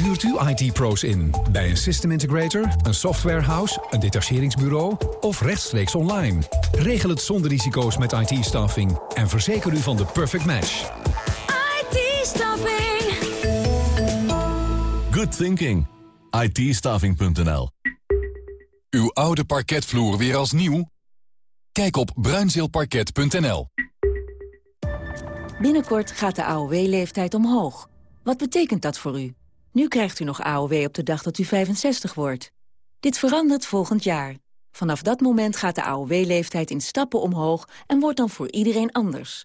Huurt u IT-pro's in? Bij een system integrator, een softwarehouse, een detacheringsbureau of rechtstreeks online? Regel het zonder risico's met IT-staffing en verzeker u van de perfect match. IT-staffing. Good thinking. it Uw oude parketvloer weer als nieuw? Kijk op bruinzeelparket.nl. Binnenkort gaat de AOW-leeftijd omhoog. Wat betekent dat voor u? Nu krijgt u nog AOW op de dag dat u 65 wordt. Dit verandert volgend jaar. Vanaf dat moment gaat de AOW-leeftijd in stappen omhoog... en wordt dan voor iedereen anders.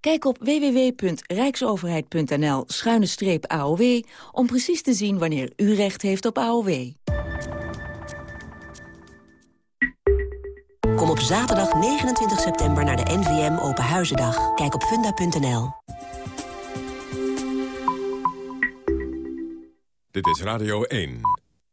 Kijk op www.rijksoverheid.nl-aow... om precies te zien wanneer u recht heeft op AOW. Kom op zaterdag 29 september naar de NVM Open Huizendag. Kijk op funda.nl. Dit is Radio 1.